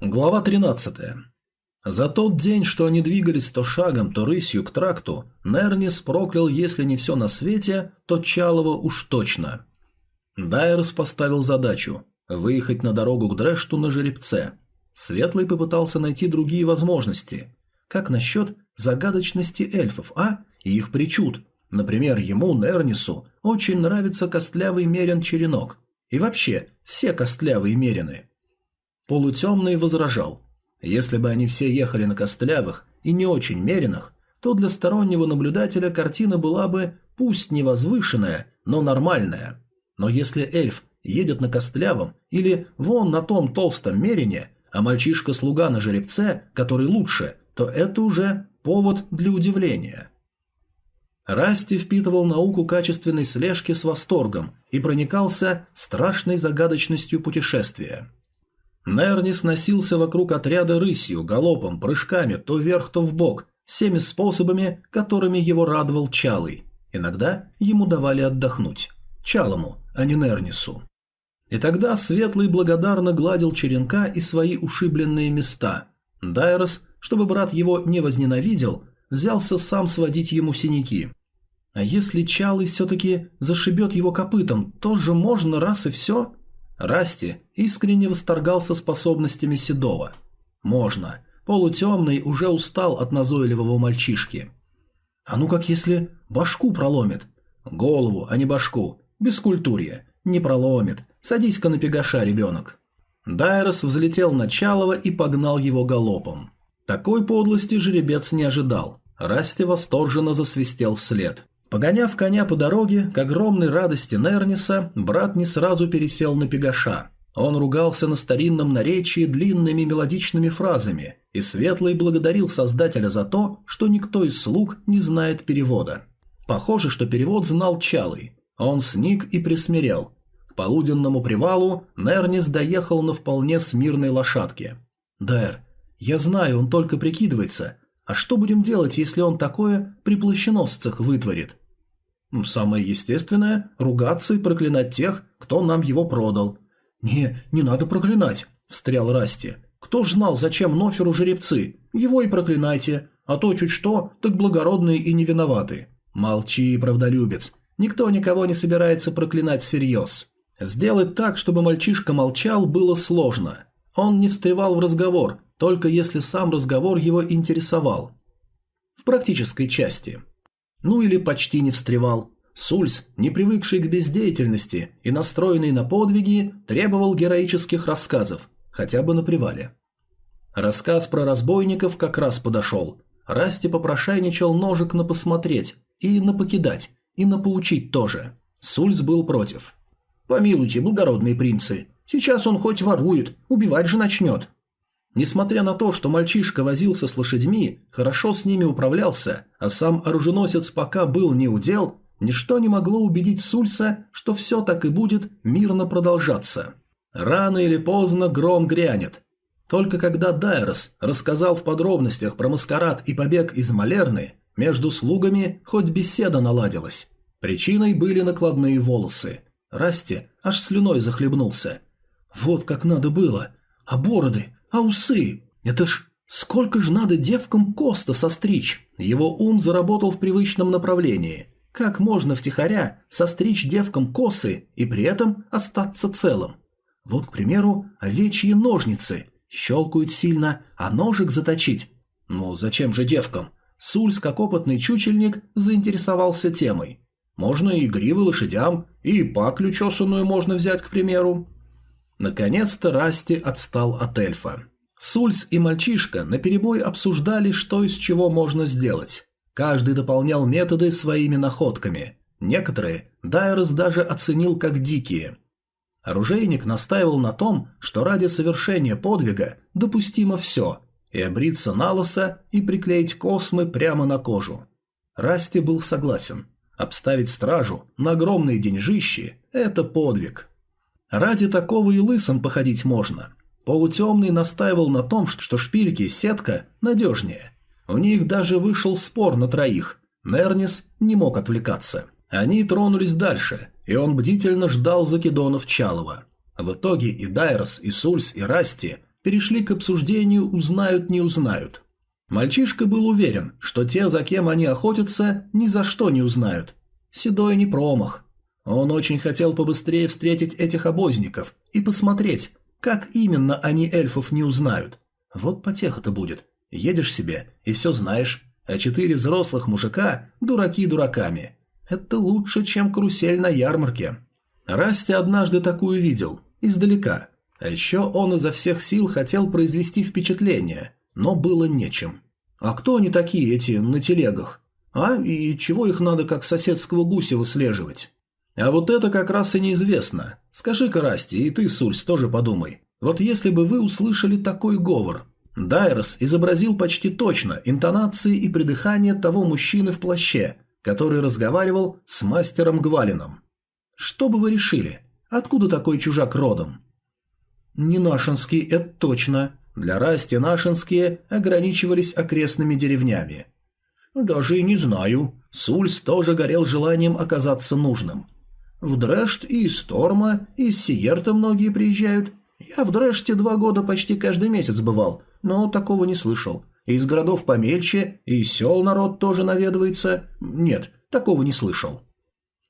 Глава 13. За тот день, что они двигались то шагом, то рысью к тракту, Нернис проклял, если не все на свете, то Чалова уж точно. Дайерс поставил задачу – выехать на дорогу к Дрешту на жеребце. Светлый попытался найти другие возможности. Как насчет загадочности эльфов, а? И их причуд. Например, ему, Нернису, очень нравится костлявый мерен черенок. И вообще, все костлявые мерины – Полутемный возражал. Если бы они все ехали на костлявых и не очень меренных, то для стороннего наблюдателя картина была бы, пусть не возвышенная, но нормальная. Но если эльф едет на костлявом или вон на том толстом мерине, а мальчишка-слуга на жеребце, который лучше, то это уже повод для удивления. Расти впитывал науку качественной слежки с восторгом и проникался страшной загадочностью путешествия. Нернис носился вокруг отряда рысью, галопом, прыжками, то вверх, то вбок, всеми способами, которыми его радовал Чалый. Иногда ему давали отдохнуть. Чалому, а не Нернису. И тогда Светлый благодарно гладил черенка и свои ушибленные места. Дайрос, чтобы брат его не возненавидел, взялся сам сводить ему синяки. А если Чалый все-таки зашибет его копытом, то же можно раз и все? Расти искренне восторгался способностями Седова. Можно. Полутемный уже устал от назойливого мальчишки. А ну как если башку проломит? Голову, а не башку. Бескультурье. Не проломит. Садись-ка на пегаша, ребенок. Дайрос взлетел на Чалова и погнал его галопом. Такой подлости жеребец не ожидал. Расти восторженно засвистел вслед. Погоняв коня по дороге, к огромной радости Нерниса, брат не сразу пересел на пегаша. Он ругался на старинном наречии длинными мелодичными фразами, и Светлый благодарил Создателя за то, что никто из слуг не знает перевода. Похоже, что перевод знал Чалый. Он сник и присмирел. К полуденному привалу Нернис доехал на вполне смирной лошадке. «Дэр, я знаю, он только прикидывается, а что будем делать, если он такое при вытворит? Ну, самое естественное – ругаться и проклинать тех, кто нам его продал. «Не, не надо проклинать», – встрял Расти. «Кто ж знал, зачем Ноферу жеребцы? Его и проклинайте, а то чуть что, так благородные и не виноваты». «Молчи, правдолюбец. Никто никого не собирается проклинать всерьез. Сделать так, чтобы мальчишка молчал, было сложно. Он не встревал в разговор, только если сам разговор его интересовал. В практической части. Ну или почти не встревал. Сульс, не привыкший к бездеятельности и настроенный на подвиги, требовал героических рассказов, хотя бы на привале. Рассказ про разбойников как раз подошел. Расти попрошайничал ножик на посмотреть, и на покидать, и на поучить тоже. Сульс был против. «Помилуйте, благородные принцы, сейчас он хоть ворует, убивать же начнет. Несмотря на то, что мальчишка возился с лошадьми, хорошо с ними управлялся, а сам оруженосец пока был не удел, ничто не могло убедить Сульса, что все так и будет мирно продолжаться. Рано или поздно гром грянет. Только когда Дайрос рассказал в подробностях про маскарад и побег из Малерны, между слугами хоть беседа наладилась. Причиной были накладные волосы. Расти аж слюной захлебнулся. Вот как надо было. А бороды? А усы? Это ж сколько ж надо девкам Коста состричь? Его ум заработал в привычном направлении. Как можно втихаря состричь девкам косы и при этом остаться целым? Вот, к примеру, овечьи ножницы. Щелкают сильно, а ножик заточить. Ну, зачем же девкам? Сульс, как опытный чучельник, заинтересовался темой. Можно и гривы лошадям, и паклю чесанную можно взять, к примеру. Наконец-то Расти отстал от эльфа. Сульс и мальчишка наперебой обсуждали, что из чего можно сделать. Каждый дополнял методы своими находками. Некоторые Дайрос даже оценил как дикие. Оружейник настаивал на том, что ради совершения подвига допустимо все – и обриться на лосо, и приклеить космы прямо на кожу. Расти был согласен. Обставить стражу на огромные деньжищи – это подвиг. Ради такого и лысым походить можно. Полутемный настаивал на том, что шпильки и сетка надежнее. У них даже вышел спор на троих. Нернис не мог отвлекаться. Они тронулись дальше, и он бдительно ждал закидонов Чалова. В итоге и Дайрос, и Сульс, и Расти перешли к обсуждению «узнают, не узнают». Мальчишка был уверен, что те, за кем они охотятся, ни за что не узнают. Седой не промах. Он очень хотел побыстрее встретить этих обозников и посмотреть, как именно они эльфов не узнают. Вот потеха-то будет. Едешь себе и все знаешь, а четыре взрослых мужика – дураки дураками. Это лучше, чем карусель на ярмарке. Расти однажды такую видел, издалека. А еще он изо всех сил хотел произвести впечатление, но было нечем. А кто они такие, эти на телегах? А, и чего их надо как соседского гуся выслеживать? А вот это как раз и неизвестно. Скажи-ка, Расти, и ты, Сульс, тоже подумай. Вот если бы вы услышали такой говор. Дайрос изобразил почти точно интонации и придыхание того мужчины в плаще, который разговаривал с мастером Гвалином. Что бы вы решили? Откуда такой чужак родом? Не нашинский, это точно. Для Расти нашинские ограничивались окрестными деревнями. Даже и не знаю. Сульс тоже горел желанием оказаться нужным. В Дрэшт и из Торма, и из Сиерта многие приезжают. Я в Дрэште два года почти каждый месяц бывал, но такого не слышал. Из городов помельче, и из сел народ тоже наведывается. Нет, такого не слышал.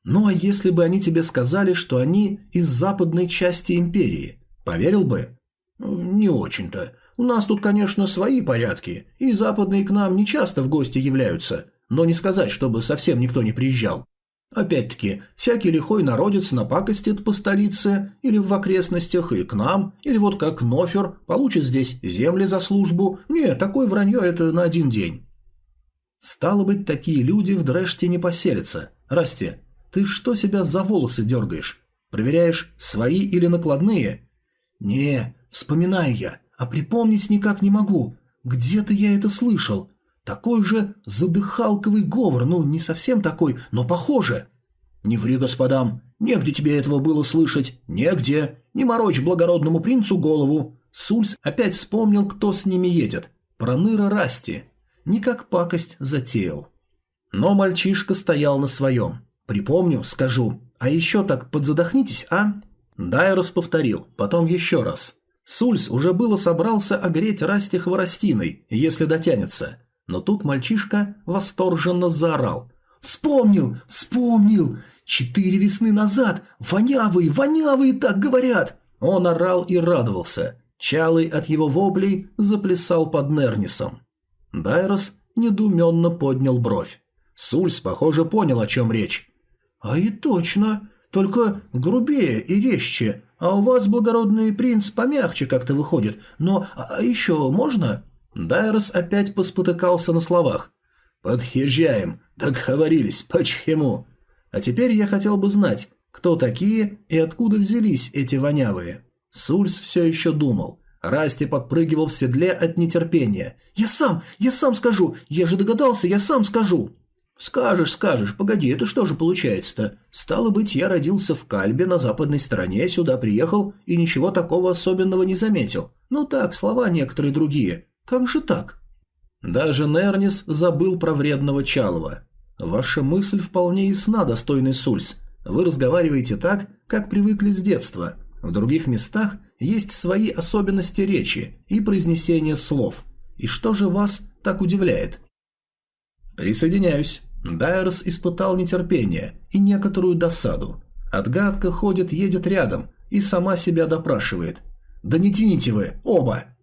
Ну а если бы они тебе сказали, что они из западной части империи, поверил бы? Не очень-то. У нас тут, конечно, свои порядки, и западные к нам не часто в гости являются, но не сказать, чтобы совсем никто не приезжал. Опять-таки, всякий лихой народец напакостит по столице или в окрестностях и к нам, или вот как Нофер получит здесь земли за службу. Не, такое вранье это на один день. Стало быть, такие люди в Дрэште не поселятся. Расти, ты что себя за волосы дергаешь? Проверяешь, свои или накладные? Не, вспоминаю я, а припомнить никак не могу. Где-то я это слышал. Такой же задыхалковый говор, ну, не совсем такой, но похоже. Не ври господам, негде тебе этого было слышать, негде. Не морочь благородному принцу голову. Сульс опять вспомнил, кто с ними едет. Проныра Расти. Не как пакость затеял. Но мальчишка стоял на своем. Припомню, скажу. А еще так подзадохнитесь, а? Дайрос повторил, потом еще раз. Сульс уже было собрался огреть Расти хворостиной, если дотянется. Но тут мальчишка восторженно заорал. «Вспомнил! Вспомнил! Четыре весны назад! Вонявые, вонявые так говорят!» Он орал и радовался. Чалый от его воплей заплясал под Нернисом. Дайрос недоуменно поднял бровь. Сульс, похоже, понял, о чем речь. «А и точно, только грубее и резче, а у вас, благородный принц, помягче как-то выходит. Но а еще можно?» Дайрос опять поспотыкался на словах. «Подъезжаем, договорились, почему?» А теперь я хотел бы знать, кто такие и откуда взялись эти вонявые. Сульс все еще думал. Расти подпрыгивал в седле от нетерпения. «Я сам, я сам скажу! Я же догадался, я сам скажу!» «Скажешь, скажешь, погоди, это что же получается-то? Стало быть, я родился в Кальбе на западной стороне, сюда приехал и ничего такого особенного не заметил. Ну так, слова некоторые другие. Как же так? Даже Нернис забыл про вредного Чалова. Ваша мысль вполне ясна, достойный Сульс. Вы разговариваете так, как привыкли с детства. В других местах есть свои особенности речи и произнесения слов. И что же вас так удивляет? Присоединяюсь. Дайрос испытал нетерпение и некоторую досаду. Отгадка ходит, едет рядом и сама себя допрашивает. «Да не тяните вы, оба!»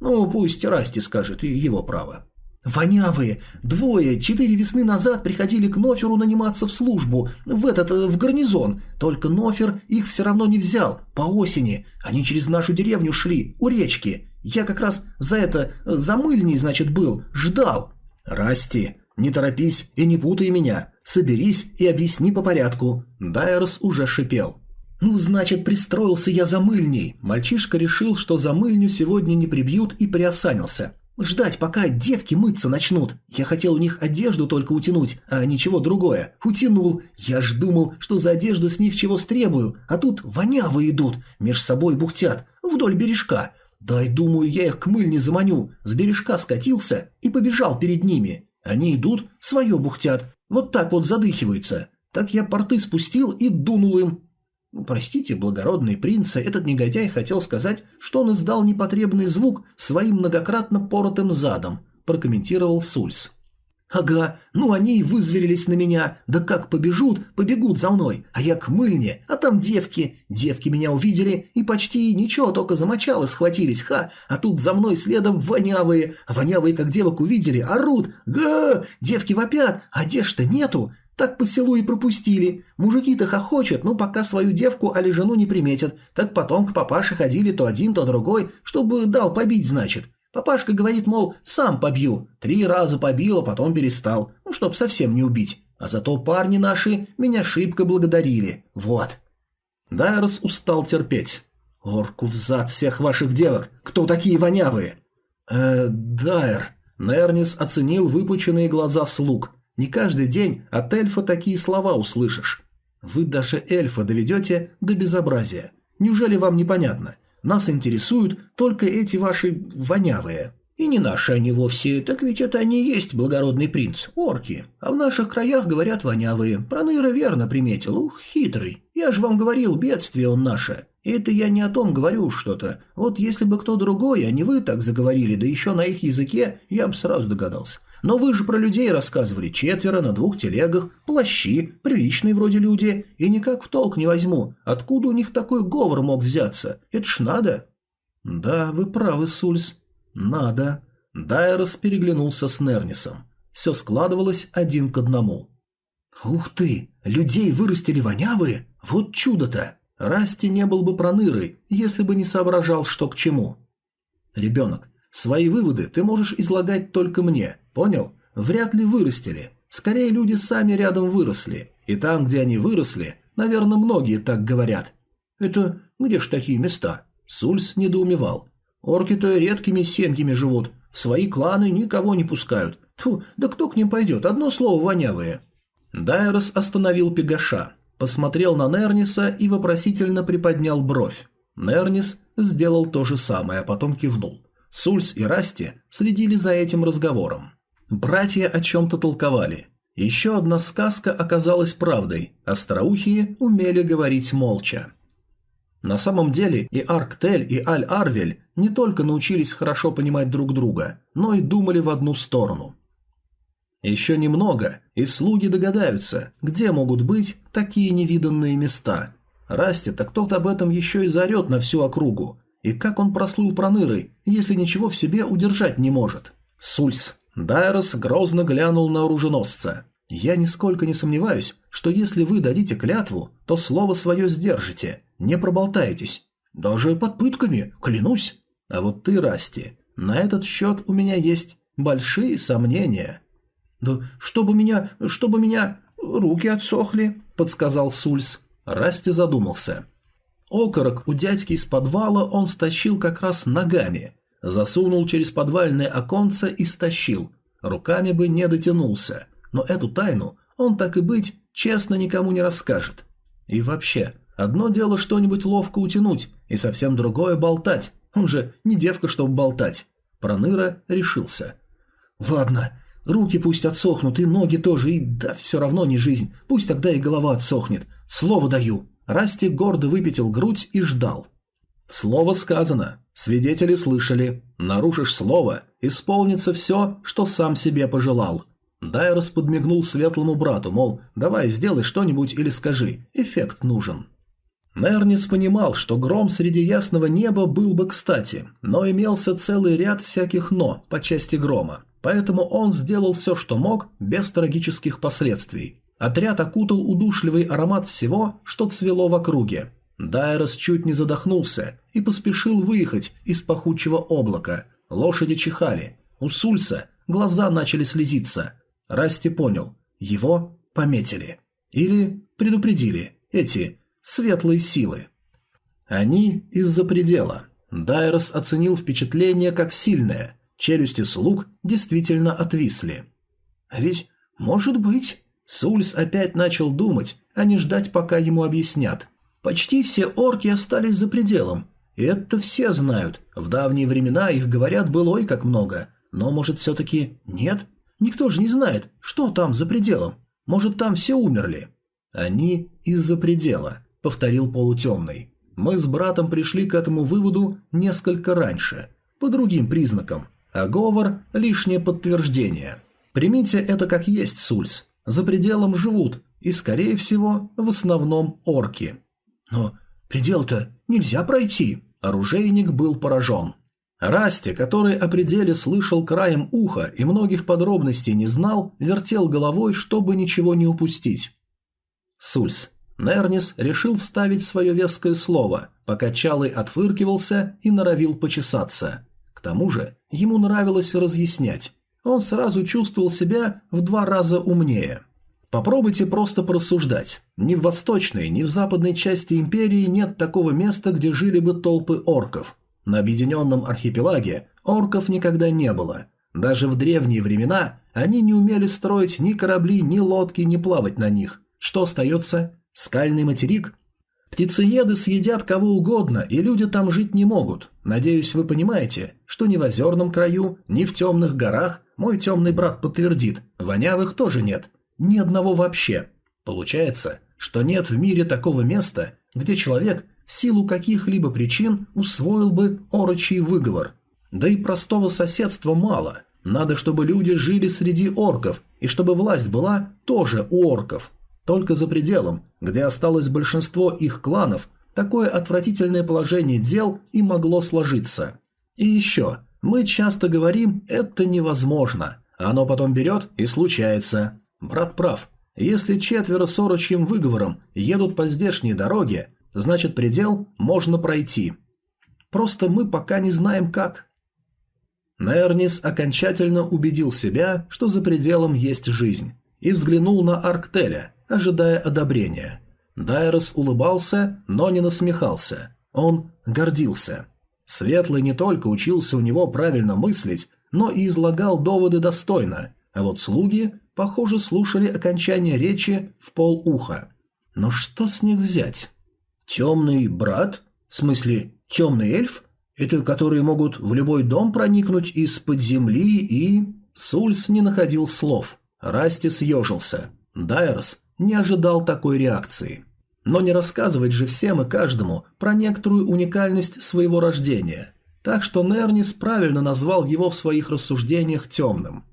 Ну, пусть Расти скажет, и его право. Вонявые! Двое, четыре весны назад приходили к Ноферу наниматься в службу, в этот, э, в гарнизон. Только Нофер их все равно не взял, по осени. Они через нашу деревню шли, у речки. Я как раз за это, э, за мыльней, значит, был, ждал. Расти, не торопись и не путай меня. Соберись и объясни по порядку. Дайерс уже шипел. «Ну, значит, пристроился я за мыльней». Мальчишка решил, что за мыльню сегодня не прибьют и приосанился. «Ждать, пока девки мыться начнут. Я хотел у них одежду только утянуть, а ничего другое. Утянул. Я ж думал, что за одежду с них чего стребую, а тут вонявы идут, меж собой бухтят, вдоль бережка. Дай, думаю, я их к мыльне заманю. С бережка скатился и побежал перед ними. Они идут, свое бухтят, вот так вот задыхиваются. Так я порты спустил и дунул им, «Простите, благородные принцы, этот негодяй хотел сказать, что он издал непотребный звук своим многократно поротым задом», прокомментировал Сульс. «Ага, ну они и вызверились на меня. Да как побежут, побегут за мной. А я к мыльне, а там девки. Девки меня увидели и почти ничего, только замочалы схватились, ха. А тут за мной следом вонявые. Вонявые, как девок увидели, орут. Га! Девки вопят, одежды нету. Так по селу и пропустили. Мужики-то хохочут, но пока свою девку али жену не приметят. Так потом к папаше ходили то один, то другой, чтобы дал побить, значит. Папашка говорит, мол, сам побью. Три раза побил, а потом перестал. Ну, чтоб совсем не убить. А зато парни наши меня шибко благодарили. Вот. Дайрос устал терпеть. Орку взад всех ваших девок. Кто такие вонявые? Э, Дайр. Нернис оценил выпученные глаза слуг. Не каждый день от эльфа такие слова услышишь. Вы даже эльфа доведете до безобразия. Неужели вам непонятно? Нас интересуют только эти ваши вонявые. И не наши они вовсе, так ведь это они и есть благородный принц, орки. А в наших краях говорят вонявые. Проныра верно приметил, ух, хитрый. Я же вам говорил, бедствие он наше. И это я не о том говорю что-то. Вот если бы кто другой, а не вы так заговорили, да еще на их языке, я бы сразу догадался. Но вы же про людей рассказывали, четверо на двух телегах, плащи, приличные вроде люди, и никак в толк не возьму, откуда у них такой говор мог взяться, это ж надо». «Да, вы правы, Сульс, надо». Дайрос переглянулся с Нернисом. Все складывалось один к одному. «Ух ты! Людей вырастили вонявые? Вот чудо-то!» Расти не был бы пронырой, если бы не соображал, что к чему. «Ребенок, свои выводы ты можешь излагать только мне, Понял? Вряд ли вырастили. Скорее, люди сами рядом выросли. И там, где они выросли, наверное, многие так говорят. Это где ж такие места? Сульс недоумевал. Орки-то редкими семьями живут. Свои кланы никого не пускают. Тьфу, да кто к ним пойдет? Одно слово вонявые. Дайрос остановил Пегаша, посмотрел на Нерниса и вопросительно приподнял бровь. Нернис сделал то же самое, а потом кивнул. Сульс и Расти следили за этим разговором. Братья о чем-то толковали. Еще одна сказка оказалась правдой, остроухие умели говорить молча. На самом деле и Арктель, и Аль-Арвель не только научились хорошо понимать друг друга, но и думали в одну сторону. Еще немного, и слуги догадаются, где могут быть такие невиданные места. Расти-то кто-то об этом еще и заорет на всю округу. И как он прослыл пронырой, если ничего в себе удержать не может? Сульс, Дайрос грозно глянул на оруженосца. «Я нисколько не сомневаюсь, что если вы дадите клятву, то слово свое сдержите, не проболтаетесь. Даже под пытками, клянусь. А вот ты, Расти, на этот счет у меня есть большие сомнения». «Да чтобы меня... чтобы меня... руки отсохли», — подсказал Сульс. Расти задумался. Окорок у дядьки из подвала он стащил как раз ногами, Засунул через подвальное оконце и стащил. Руками бы не дотянулся. Но эту тайну он, так и быть, честно никому не расскажет. И вообще, одно дело что-нибудь ловко утянуть, и совсем другое болтать. Он же не девка, чтобы болтать. Проныра решился. «Ладно, руки пусть отсохнут, и ноги тоже, и да все равно не жизнь. Пусть тогда и голова отсохнет. Слово даю». Расти гордо выпятил грудь и ждал. Слово сказано, свидетели слышали. Нарушишь слово, исполнится все, что сам себе пожелал. Дайрос подмигнул светлому брату, мол, давай сделай что-нибудь или скажи, эффект нужен. Нернис понимал, что гром среди ясного неба был бы кстати, но имелся целый ряд всяких «но» по части грома, поэтому он сделал все, что мог, без трагических последствий. Отряд окутал удушливый аромат всего, что цвело в округе, Дайрос чуть не задохнулся и поспешил выехать из пахучего облака. Лошади чихали. У Сульса глаза начали слезиться. Расти понял. Его пометили. Или предупредили эти светлые силы. Они из-за предела. Дайрос оценил впечатление как сильное. Челюсти слуг действительно отвисли. А ведь, может быть... Сульс опять начал думать, а не ждать, пока ему объяснят – Почти все орки остались за пределом. И это все знают. В давние времена их, говорят, было ой как много. Но, может, все-таки нет? Никто же не знает, что там за пределом. Может, там все умерли. Они из-за предела, повторил полутемный. Мы с братом пришли к этому выводу несколько раньше, по другим признакам, а говор – лишнее подтверждение. Примите это как есть, Сульс. За пределом живут, и, скорее всего, в основном орки. Но предел-то нельзя пройти. Оружейник был поражен. Расти, который о пределе слышал краем уха и многих подробностей не знал, вертел головой, чтобы ничего не упустить. Сульс. Нернис решил вставить свое веское слово, пока Чалый отфыркивался и норовил почесаться. К тому же ему нравилось разъяснять. Он сразу чувствовал себя в два раза умнее. Попробуйте просто порассуждать. Ни в восточной, ни в западной части империи нет такого места, где жили бы толпы орков. На объединенном архипелаге орков никогда не было. Даже в древние времена они не умели строить ни корабли, ни лодки, ни плавать на них. Что остается? Скальный материк? Птицееды съедят кого угодно, и люди там жить не могут. Надеюсь, вы понимаете, что ни в озерном краю, ни в темных горах, мой темный брат подтвердит, вонявых тоже нет. Ни одного вообще. Получается, что нет в мире такого места, где человек в силу каких-либо причин усвоил бы орочий выговор. Да и простого соседства мало. Надо, чтобы люди жили среди орков, и чтобы власть была тоже у орков. Только за пределом, где осталось большинство их кланов, такое отвратительное положение дел и могло сложиться. И еще, мы часто говорим «это невозможно», а оно потом берет и случается. Брат прав. Если четверо с орочьим выговором едут по здешней дороге, значит предел можно пройти. Просто мы пока не знаем как. Нернис окончательно убедил себя, что за пределом есть жизнь, и взглянул на Арктеля, ожидая одобрения. Дайрос улыбался, но не насмехался. Он гордился. Светлый не только учился у него правильно мыслить, но и излагал доводы достойно, а вот слуги, похоже, слушали окончание речи в полуха. Но что с них взять? «Темный брат? В смысле, темный эльф? Это которые могут в любой дом проникнуть из-под земли и...» Сульс не находил слов. Расти съежился. Дайрос не ожидал такой реакции. Но не рассказывать же всем и каждому про некоторую уникальность своего рождения. Так что Нернис правильно назвал его в своих рассуждениях темным.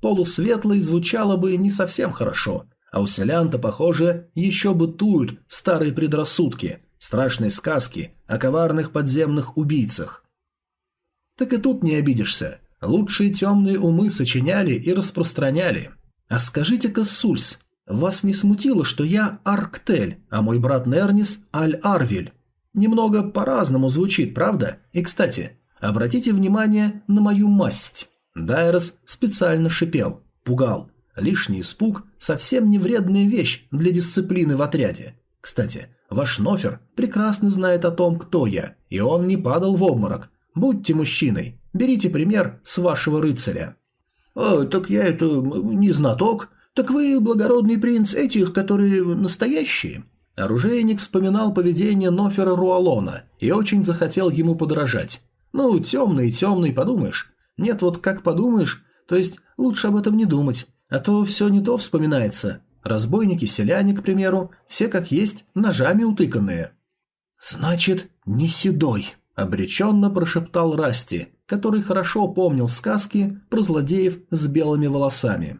Полусветлый звучало бы не совсем хорошо, а у селян-то, похоже, еще бытуют старые предрассудки, страшные сказки о коварных подземных убийцах. Так и тут не обидишься. Лучшие темные умы сочиняли и распространяли. А скажите-ка, Сульс, вас не смутило, что я Арктель, а мой брат Нернис Аль-Арвель? Немного по-разному звучит, правда? И, кстати, обратите внимание на мою масть. Дайрос специально шипел, пугал. Лишний испуг – совсем не вредная вещь для дисциплины в отряде. Кстати, ваш Нофер прекрасно знает о том, кто я, и он не падал в обморок. Будьте мужчиной, берите пример с вашего рыцаря. «О, так я это не знаток. Так вы благородный принц этих, которые настоящие?» Оружейник вспоминал поведение Нофера Руалона и очень захотел ему подражать. «Ну, темный, темный, подумаешь. Нет, вот как подумаешь, то есть лучше об этом не думать. А то все не то вспоминается. Разбойники, селяне, к примеру, все как есть, ножами утыканные. «Значит, не седой», — обреченно прошептал Расти, который хорошо помнил сказки про злодеев с белыми волосами.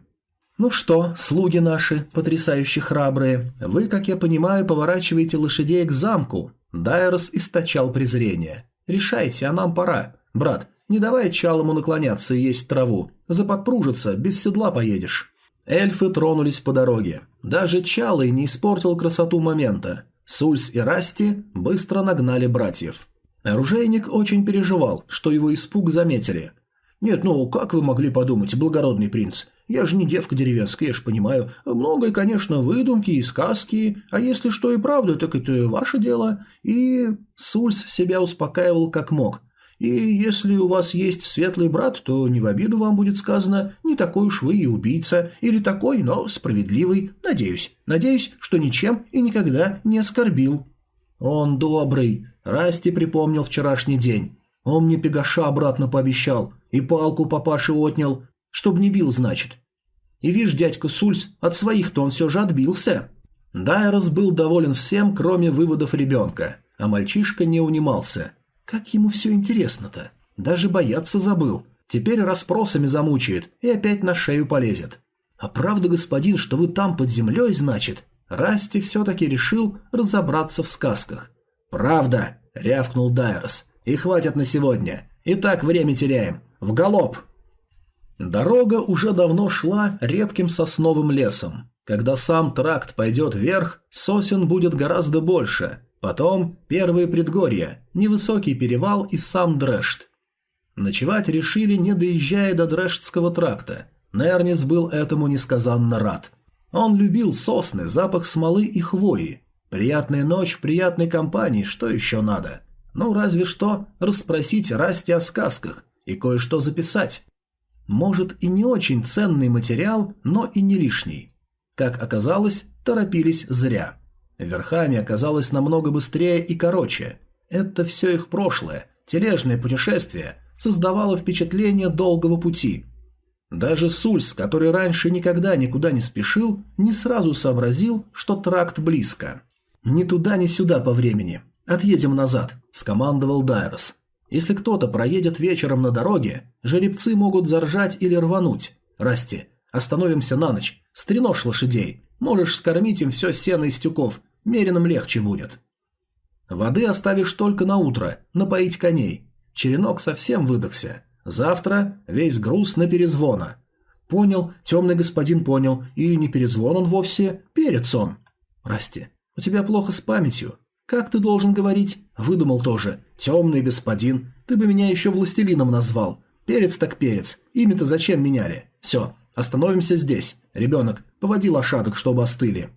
«Ну что, слуги наши, потрясающе храбрые, вы, как я понимаю, поворачиваете лошадей к замку». Дайрос источал презрение. «Решайте, а нам пора. Брат, не давай чалому наклоняться и есть траву. Заподпружиться, без седла поедешь». Эльфы тронулись по дороге. Даже Чалый не испортил красоту момента. Сульс и Расти быстро нагнали братьев. Оружейник очень переживал, что его испуг заметили. «Нет, ну как вы могли подумать, благородный принц? Я же не девка деревенская, я ж понимаю. Многое, конечно, выдумки и сказки, а если что и правда, так это ваше дело». И Сульс себя успокаивал как мог, и если у вас есть светлый брат, то не в обиду вам будет сказано, не такой уж вы и убийца, или такой, но справедливый, надеюсь. Надеюсь, что ничем и никогда не оскорбил. Он добрый. Расти припомнил вчерашний день. Он мне пегаша обратно пообещал, и палку папаше отнял, чтоб не бил, значит. И видишь, дядька Сульс, от своих-то он все же отбился. Дайрос был доволен всем, кроме выводов ребенка, а мальчишка не унимался. Как ему все интересно-то? Даже бояться забыл. Теперь расспросами замучает и опять на шею полезет. А правда, господин, что вы там под землей, значит? Расти все-таки решил разобраться в сказках. «Правда!» – рявкнул Дайрос. «И хватит на сегодня. И так время теряем. В галоп!» Дорога уже давно шла редким сосновым лесом. Когда сам тракт пойдет вверх, сосен будет гораздо больше. Потом первые предгорья, невысокий перевал и сам Дрешт. Ночевать решили, не доезжая до Дрештского тракта. Нернис был этому несказанно рад. Он любил сосны, запах смолы и хвои. Приятная ночь в приятной компании, что еще надо? Ну, разве что расспросить Расти о сказках и кое-что записать. Может и не очень ценный материал, но и не лишний. Как оказалось, торопились зря. Верхами оказалось намного быстрее и короче. Это все их прошлое, тележное путешествие, создавало впечатление долгого пути. Даже Сульс, который раньше никогда никуда не спешил, не сразу сообразил, что тракт близко. «Ни туда, ни сюда по времени. Отъедем назад», – скомандовал Дайрос. Если кто-то проедет вечером на дороге, жеребцы могут заржать или рвануть. Расти, остановимся на ночь, стреножь лошадей, можешь скормить им все сено из тюков, меренным легче будет. Воды оставишь только на утро, напоить коней. Черенок совсем выдохся. Завтра весь груз на перезвона. Понял, темный господин понял, и не перезвон он вовсе, перец он. Расти, у тебя плохо с памятью. «Как ты должен говорить?» Выдумал тоже. «Темный господин. Ты бы меня еще властелином назвал. Перец так перец. Имя-то зачем меняли? Все, остановимся здесь. Ребенок, поводи лошадок, чтобы остыли».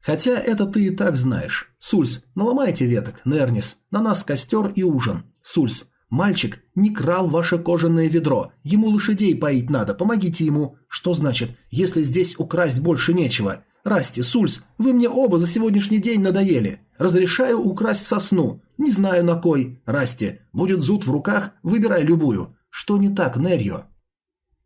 Хотя это ты и так знаешь. Сульс, наломайте веток, Нернис. На нас костер и ужин. Сульс, мальчик не крал ваше кожаное ведро. Ему лошадей поить надо, помогите ему. Что значит, если здесь украсть больше нечего? Расти, Сульс, вы мне оба за сегодняшний день надоели. Разрешаю украсть сосну. Не знаю на кой. Расти, будет зуд в руках, выбирай любую. Что не так, Нерьо?»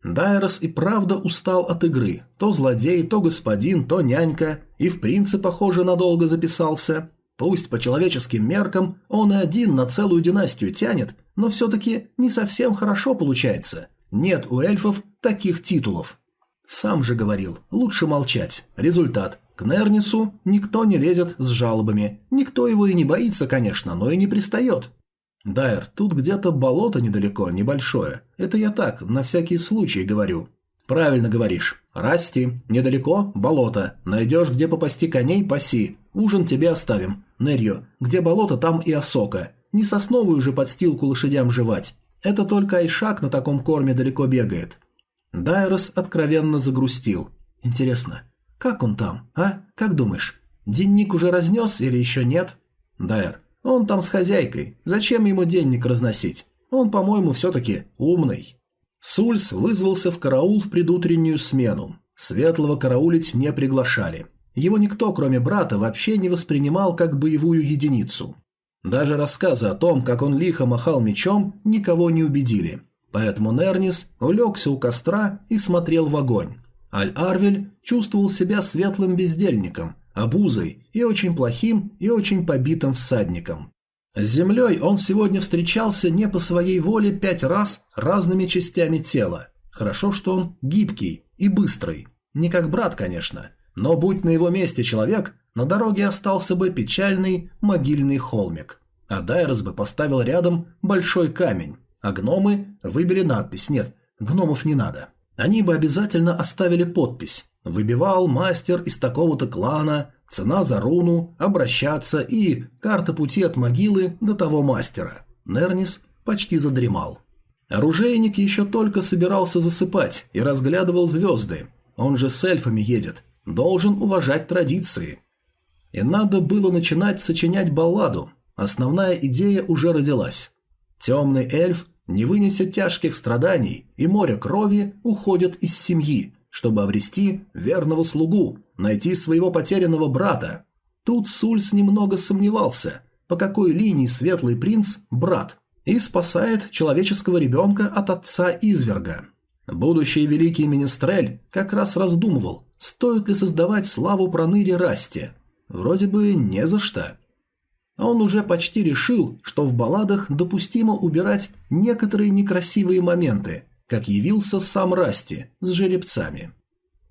Дайрос и правда устал от игры. То злодей, то господин, то нянька. И в принце, похоже, надолго записался. Пусть по человеческим меркам он и один на целую династию тянет, но все-таки не совсем хорошо получается. Нет у эльфов таких титулов. Сам же говорил, лучше молчать. Результат. К Нернису никто не лезет с жалобами. Никто его и не боится, конечно, но и не пристает. Дайр, тут где-то болото недалеко, небольшое. Это я так, на всякий случай говорю. Правильно говоришь. Расти, недалеко, болото. Найдешь, где попасти коней, паси. Ужин тебе оставим. Нерью, где болото, там и осока. Не сосновую же подстилку лошадям жевать. Это только Айшак на таком корме далеко бегает. Дайрос откровенно загрустил. Интересно, как он там, а? Как думаешь, денник уже разнес или еще нет? Дайр, он там с хозяйкой. Зачем ему денник разносить? Он, по-моему, все-таки умный. Сульс вызвался в караул в предутреннюю смену. Светлого караулить не приглашали. Его никто, кроме брата, вообще не воспринимал как боевую единицу. Даже рассказы о том, как он лихо махал мечом, никого не убедили. Поэтому Нернис улегся у костра и смотрел в огонь. Аль-Арвель чувствовал себя светлым бездельником, обузой и очень плохим и очень побитым всадником. С землей он сегодня встречался не по своей воле пять раз разными частями тела. Хорошо, что он гибкий и быстрый. Не как брат, конечно. Но будь на его месте человек, на дороге остался бы печальный могильный холмик. А Дайрос бы поставил рядом большой камень. А гномы выбили надпись. Нет, гномов не надо. Они бы обязательно оставили подпись. Выбивал мастер из такого-то клана, цена за руну, обращаться и карта пути от могилы до того мастера. Нернис почти задремал. Оружейник еще только собирался засыпать и разглядывал звезды. Он же с эльфами едет. Должен уважать традиции. И надо было начинать сочинять балладу. Основная идея уже родилась. Темный эльф не вынеся тяжких страданий и моря крови, уходят из семьи, чтобы обрести верного слугу, найти своего потерянного брата. Тут Сульс немного сомневался, по какой линии Светлый Принц – брат, и спасает человеческого ребенка от отца изверга. Будущий великий Министрель как раз раздумывал, стоит ли создавать славу про ныре Расти. Вроде бы не за что. Он уже почти решил, что в балладах допустимо убирать некоторые некрасивые моменты, как явился сам Расти с жеребцами.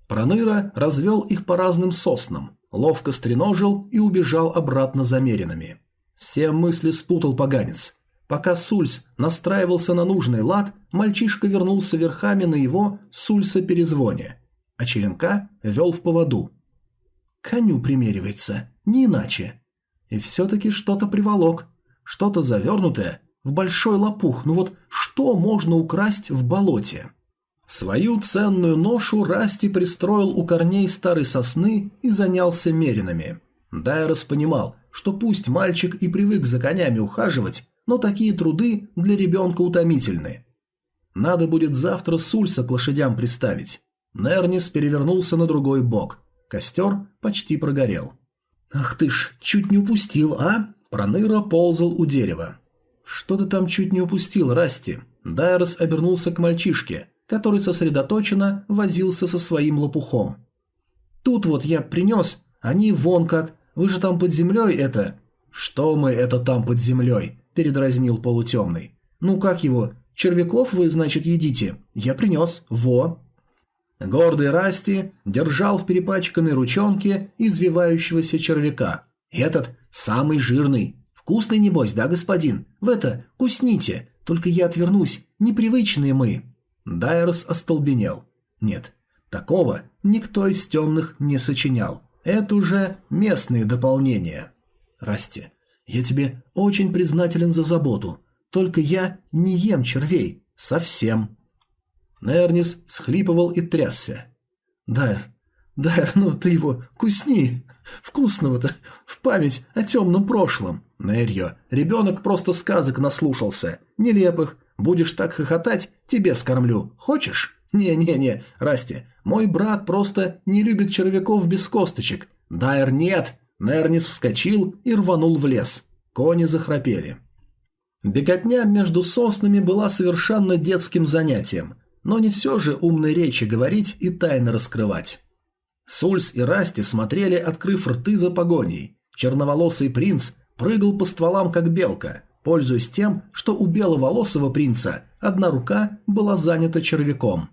Проныра развел их по разным соснам, ловко стреножил и убежал обратно замеренными. Все мысли спутал поганец. Пока Сульс настраивался на нужный лад, мальчишка вернулся верхами на его Сульса-перезвоне, а Челенка вел в поводу. Коню примеривается, не иначе. И все-таки что-то приволок, что-то завернутое в большой лопух. Ну вот что можно украсть в болоте? Свою ценную ношу Расти пристроил у корней старой сосны и занялся меринами. Дайрос понимал, что пусть мальчик и привык за конями ухаживать, но такие труды для ребенка утомительны. Надо будет завтра Сульса к лошадям приставить. Нернис перевернулся на другой бок. Костер почти прогорел. «Ах ты ж, чуть не упустил, а?» Проныра ползал у дерева. «Что ты там чуть не упустил, Расти?» Дайрос обернулся к мальчишке, который сосредоточенно возился со своим лопухом. «Тут вот я принес, они вон как, вы же там под землей это...» «Что мы это там под землей?» – передразнил полутемный. «Ну как его? Червяков вы, значит, едите? Я принес. Во!» Гордый Расти держал в перепачканной ручонке извивающегося червяка. «Этот самый жирный. Вкусный, небось, да, господин? В это, кусните. Только я отвернусь. Непривычные мы». Дайрос остолбенел. «Нет, такого никто из темных не сочинял. Это уже местные дополнения». «Расти, я тебе очень признателен за заботу. Только я не ем червей. Совсем». Нернис схлипывал и трясся. «Дайр, Дайр, ну ты его кусни! Вкусного-то! В память о темном прошлом!» «Нерьё, ребенок просто сказок наслушался. Нелепых. Будешь так хохотать, тебе скормлю. Хочешь?» «Не-не-не, Расти, мой брат просто не любит червяков без косточек. Дайр нет!» Нернис вскочил и рванул в лес. Кони захрапели. Беготня между соснами была совершенно детским занятием, но не все же умной речи говорить и тайны раскрывать. Сульс и Расти смотрели, открыв рты за погоней. Черноволосый принц прыгал по стволам, как белка, пользуясь тем, что у беловолосого принца одна рука была занята червяком.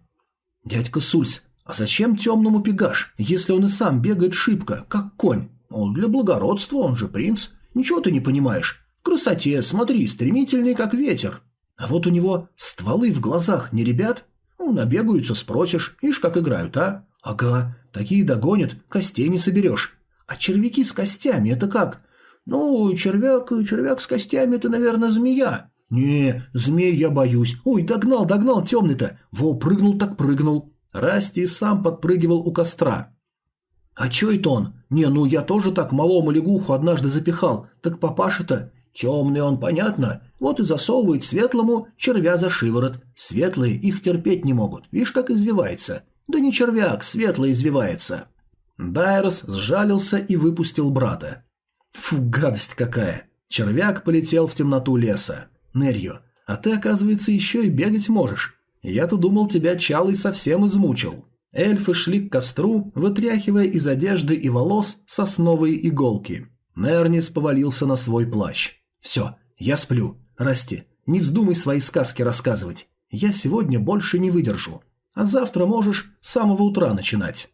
«Дядька Сульс, а зачем темному пегаш, если он и сам бегает шибко, как конь? Он для благородства, он же принц. Ничего ты не понимаешь. В красоте, смотри, стремительный, как ветер. А вот у него стволы в глазах не ребят? Ну, набегаются, спросишь, ишь, как играют, а? Ага, такие догонят, костей не соберешь. А червяки с костями, это как? Ну, червяк, червяк с костями, это, наверное, змея. Не, змей я боюсь. Ой, догнал, догнал темный-то. Во, прыгнул так прыгнул. Расти сам подпрыгивал у костра. «А чё это он? Не, ну я тоже так малому лягуху однажды запихал. Так папаша-то темный он, понятно. Вот и засовывает светлому червя за шиворот. Светлые их терпеть не могут. Видишь, как извивается. Да не червяк, светло извивается». Дайрос сжалился и выпустил брата. Фу, гадость какая. Червяк полетел в темноту леса. Нерью, а ты, оказывается, еще и бегать можешь. Я-то думал, тебя Чалый совсем измучил. Эльфы шли к костру, вытряхивая из одежды и волос сосновые иголки. Нернис повалился на свой плащ. «Все, я сплю. Расти, не вздумай свои сказки рассказывать. Я сегодня больше не выдержу. А завтра можешь с самого утра начинать».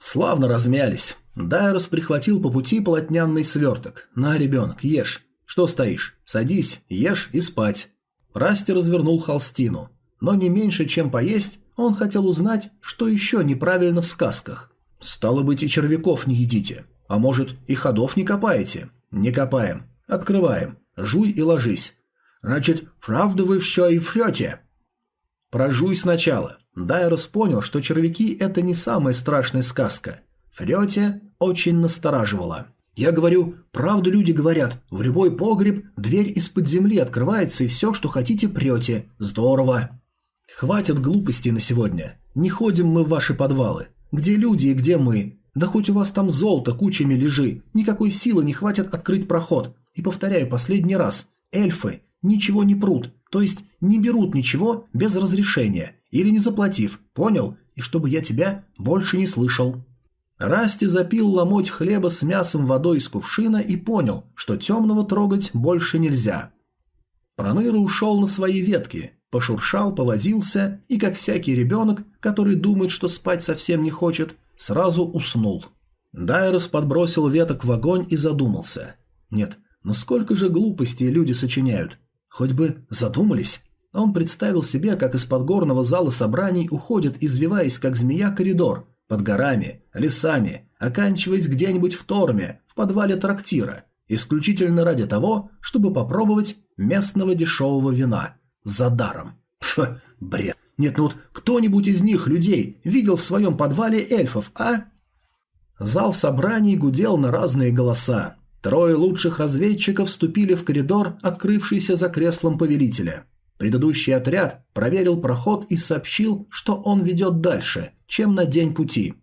Славно размялись. Дайрос прихватил по пути полотнянный сверток. «На, ребенок, ешь. Что стоишь? Садись, ешь и спать». Расти развернул холстину. Но не меньше, чем поесть, он хотел узнать, что еще неправильно в сказках. «Стало быть, и червяков не едите. А может, и ходов не копаете?» «Не копаем. Открываем. Жуй и ложись». «Значит, правду вы все и фрете?» «Прожуй сначала». Дайрос понял, что червяки – это не самая страшная сказка. Фрете очень настораживало. «Я говорю, правду люди говорят. В любой погреб дверь из-под земли открывается, и все, что хотите, прете. Здорово!» «Хватит глупостей на сегодня. Не ходим мы в ваши подвалы. Где люди и где мы? Да хоть у вас там золото кучами лежи, никакой силы не хватит открыть проход. И повторяю последний раз, эльфы ничего не прут, то есть не берут ничего без разрешения или не заплатив, понял? и чтобы я тебя больше не слышал». Расти запил ломоть хлеба с мясом водой из кувшина и понял, что темного трогать больше нельзя. Проныра ушел на свои ветки, пошуршал, повозился и, как всякий ребенок, который думает, что спать совсем не хочет, сразу уснул. Дайрос подбросил веток в огонь и задумался. Нет, но сколько же глупостей люди сочиняют. Хоть бы задумались. Он представил себе, как из подгорного зала собраний уходит, извиваясь, как змея, коридор, под горами, лесами, оканчиваясь где-нибудь в Торме, в подвале трактира, исключительно ради того, чтобы попробовать местного дешевого вина. За даром. Фу, бред. Нет, ну вот кто-нибудь из них, людей, видел в своем подвале эльфов, а? Зал собраний гудел на разные голоса. Трое лучших разведчиков вступили в коридор, открывшийся за креслом повелителя. Предыдущий отряд проверил проход и сообщил, что он ведет дальше, чем на день пути.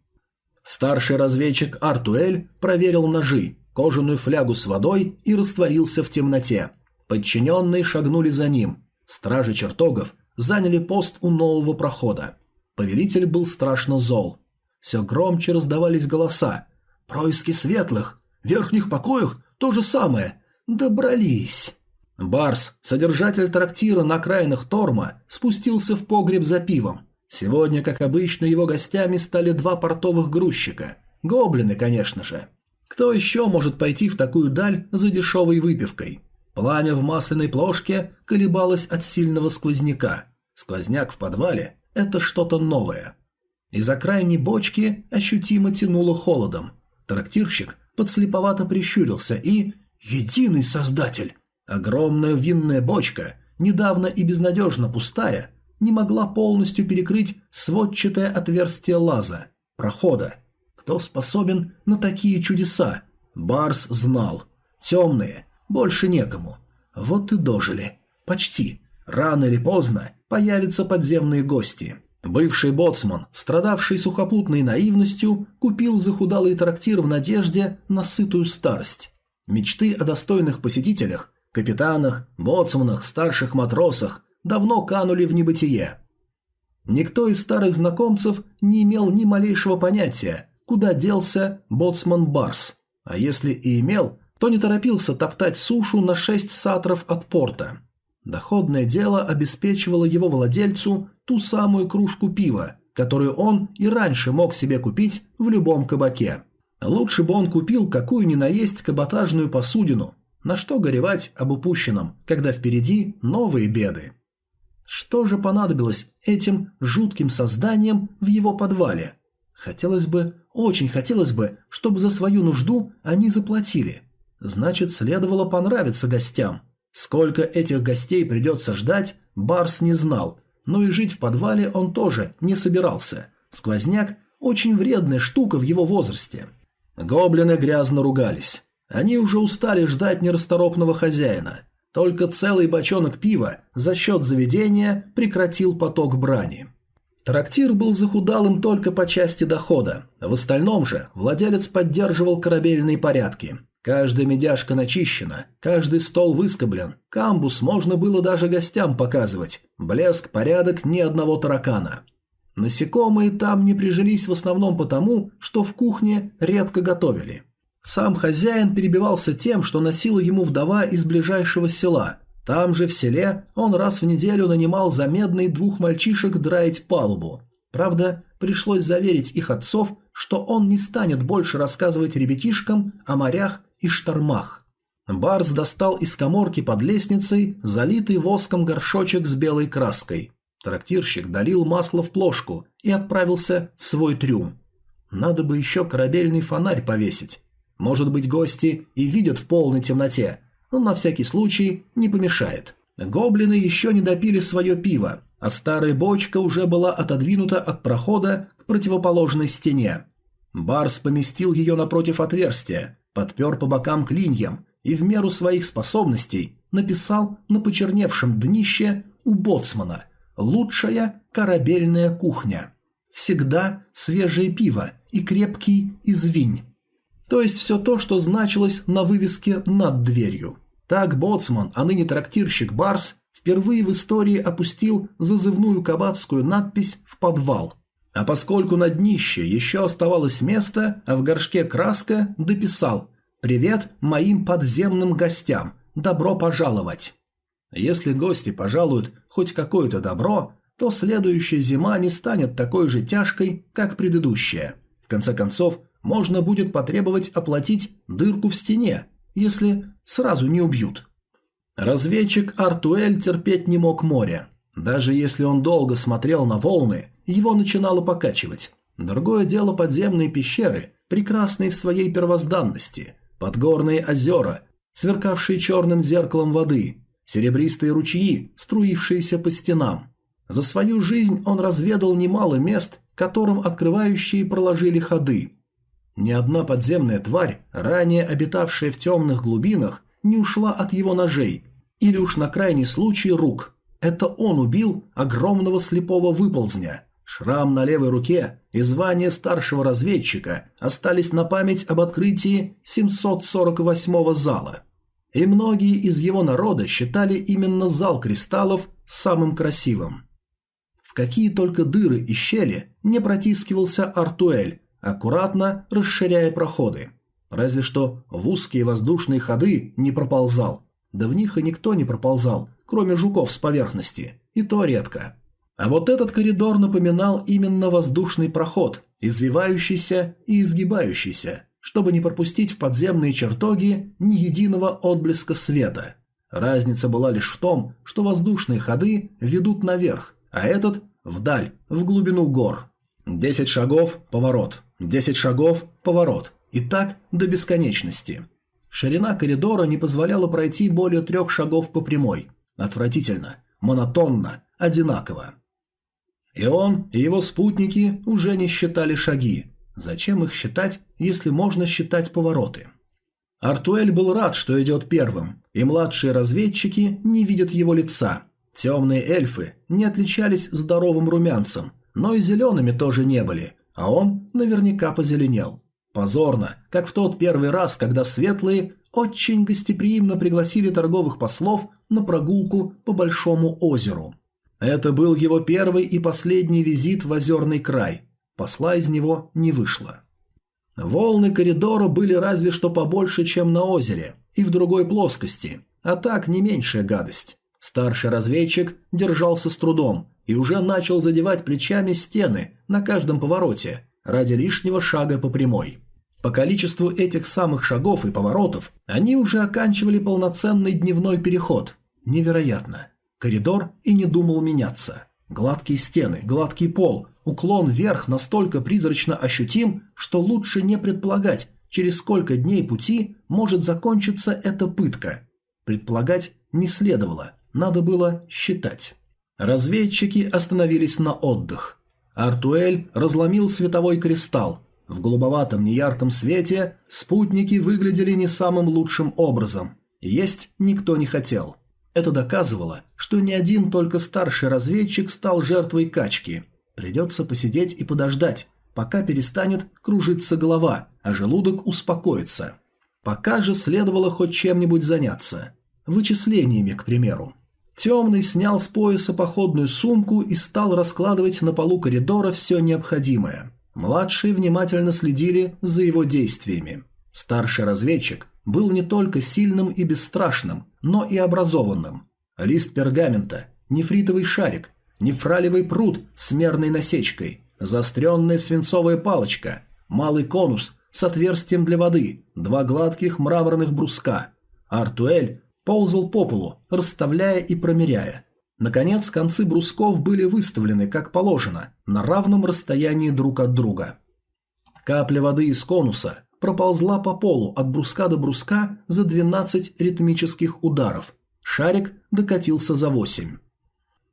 Старший разведчик Артуэль проверил ножи, кожаную флягу с водой и растворился в темноте. Подчиненные шагнули за ним. Стражи чертогов заняли пост у нового прохода. Повелитель был страшно зол. Все громче раздавались голоса. «Происки светлых! Верхних покоях то же самое! Добрались!» Барс, содержатель трактира на окраинах Торма, спустился в погреб за пивом. Сегодня, как обычно, его гостями стали два портовых грузчика. Гоблины, конечно же. Кто еще может пойти в такую даль за дешевой выпивкой? Пламя в масляной плошке колебалось от сильного сквозняка. Сквозняк в подвале – это что-то новое. Из-за крайней бочки ощутимо тянуло холодом. Трактирщик подслеповато прищурился и... Единый создатель! Огромная винная бочка, недавно и безнадежно пустая, не могла полностью перекрыть сводчатое отверстие лаза, прохода. Кто способен на такие чудеса? Барс знал. Темные, больше некому. Вот и дожили. Почти. Рано или поздно появятся подземные гости. Бывший боцман, страдавший сухопутной наивностью, купил захудалый трактир в надежде на сытую старость. Мечты о достойных посетителях, капитанах, боцманах, старших матросах давно канули в небытие. Никто из старых знакомцев не имел ни малейшего понятия, куда делся боцман Барс, а если и имел, то не торопился топтать сушу на шесть сатров от порта. Доходное дело обеспечивало его владельцу ту самую кружку пива, которую он и раньше мог себе купить в любом кабаке. Лучше бы он купил какую ни наесть каботажную посудину, на что горевать об упущенном, когда впереди новые беды. Что же понадобилось этим жутким созданиям в его подвале? Хотелось бы, очень хотелось бы, чтобы за свою нужду они заплатили. Значит, следовало понравиться гостям – Сколько этих гостей придется ждать, Барс не знал, но и жить в подвале он тоже не собирался. Сквозняк – очень вредная штука в его возрасте. Гоблины грязно ругались. Они уже устали ждать нерасторопного хозяина. Только целый бочонок пива за счет заведения прекратил поток брани. Трактир был захудалым только по части дохода. В остальном же владелец поддерживал корабельные порядки. Каждая медяшка начищена, каждый стол выскоблен, камбус можно было даже гостям показывать, блеск, порядок, ни одного таракана. Насекомые там не прижились в основном потому, что в кухне редко готовили. Сам хозяин перебивался тем, что носила ему вдова из ближайшего села. Там же в селе он раз в неделю нанимал за медный двух мальчишек драить палубу. Правда, пришлось заверить их отцов, что он не станет больше рассказывать ребятишкам о морях и штормах. Барс достал из коморки под лестницей залитый воском горшочек с белой краской. Трактирщик долил масло в плошку и отправился в свой трюм. Надо бы еще корабельный фонарь повесить. Может быть, гости и видят в полной темноте, но на всякий случай не помешает. Гоблины еще не допили свое пиво, а старая бочка уже была отодвинута от прохода к противоположной стене. Барс поместил ее напротив отверстия, подпер по бокам клиньям и в меру своих способностей написал на почерневшем днище у боцмана «Лучшая корабельная кухня». Всегда свежее пиво и крепкий извинь. То есть все то, что значилось на вывеске над дверью. Так боцман, а ныне трактирщик Барс, впервые в истории опустил зазывную кабацкую надпись в подвал. А поскольку на днище еще оставалось место, а в горшке краска, дописал «Привет моим подземным гостям! Добро пожаловать!» Если гости пожалуют хоть какое-то добро, то следующая зима не станет такой же тяжкой, как предыдущая. В конце концов, можно будет потребовать оплатить дырку в стене, если сразу не убьют. Разведчик Артуэль терпеть не мог моря. Даже если он долго смотрел на волны, его начинало покачивать. Другое дело подземные пещеры, прекрасные в своей первозданности, подгорные озера, сверкавшие черным зеркалом воды, серебристые ручьи, струившиеся по стенам. За свою жизнь он разведал немало мест, которым открывающие проложили ходы. Ни одна подземная тварь, ранее обитавшая в темных глубинах, не ушла от его ножей, или уж на крайний случай рук. Это он убил огромного слепого выползня – Шрам на левой руке и звание старшего разведчика остались на память об открытии 748-го зала. И многие из его народа считали именно зал кристаллов самым красивым. В какие только дыры и щели не протискивался Артуэль, аккуратно расширяя проходы. Разве что в узкие воздушные ходы не проползал. Да в них и никто не проползал, кроме жуков с поверхности, и то редко. А вот этот коридор напоминал именно воздушный проход, извивающийся и изгибающийся, чтобы не пропустить в подземные чертоги ни единого отблеска света. Разница была лишь в том, что воздушные ходы ведут наверх, а этот – вдаль, в глубину гор. Десять шагов – поворот, десять шагов – поворот, и так до бесконечности. Ширина коридора не позволяла пройти более трех шагов по прямой. Отвратительно, монотонно, одинаково. И он, и его спутники уже не считали шаги. Зачем их считать, если можно считать повороты? Артуэль был рад, что идет первым, и младшие разведчики не видят его лица. Темные эльфы не отличались здоровым румянцем, но и зелеными тоже не были, а он наверняка позеленел. Позорно, как в тот первый раз, когда светлые очень гостеприимно пригласили торговых послов на прогулку по Большому озеру. Это был его первый и последний визит в озерный край. Посла из него не вышло. Волны коридора были разве что побольше, чем на озере, и в другой плоскости, а так не меньшая гадость. Старший разведчик держался с трудом и уже начал задевать плечами стены на каждом повороте ради лишнего шага по прямой. По количеству этих самых шагов и поворотов они уже оканчивали полноценный дневной переход. Невероятно. Коридор и не думал меняться. Гладкие стены, гладкий пол, уклон вверх настолько призрачно ощутим, что лучше не предполагать, через сколько дней пути может закончиться эта пытка. Предполагать не следовало, надо было считать. Разведчики остановились на отдых. Артуэль разломил световой кристалл. В голубоватом неярком свете спутники выглядели не самым лучшим образом. Есть никто не хотел. Это доказывало, что не один только старший разведчик стал жертвой качки. Придется посидеть и подождать, пока перестанет кружиться голова, а желудок успокоится. Пока же следовало хоть чем-нибудь заняться. Вычислениями, к примеру. Темный снял с пояса походную сумку и стал раскладывать на полу коридора все необходимое. Младшие внимательно следили за его действиями. Старший разведчик был не только сильным и бесстрашным, но и образованным. Лист пергамента, нефритовый шарик, нефралевый пруд с мерной насечкой, заостренная свинцовая палочка, малый конус с отверстием для воды, два гладких мраморных бруска. Артуэль ползал по полу, расставляя и промеряя. Наконец, концы брусков были выставлены, как положено, на равном расстоянии друг от друга. Капля воды из конуса проползла по полу от бруска до бруска за 12 ритмических ударов. Шарик докатился за 8.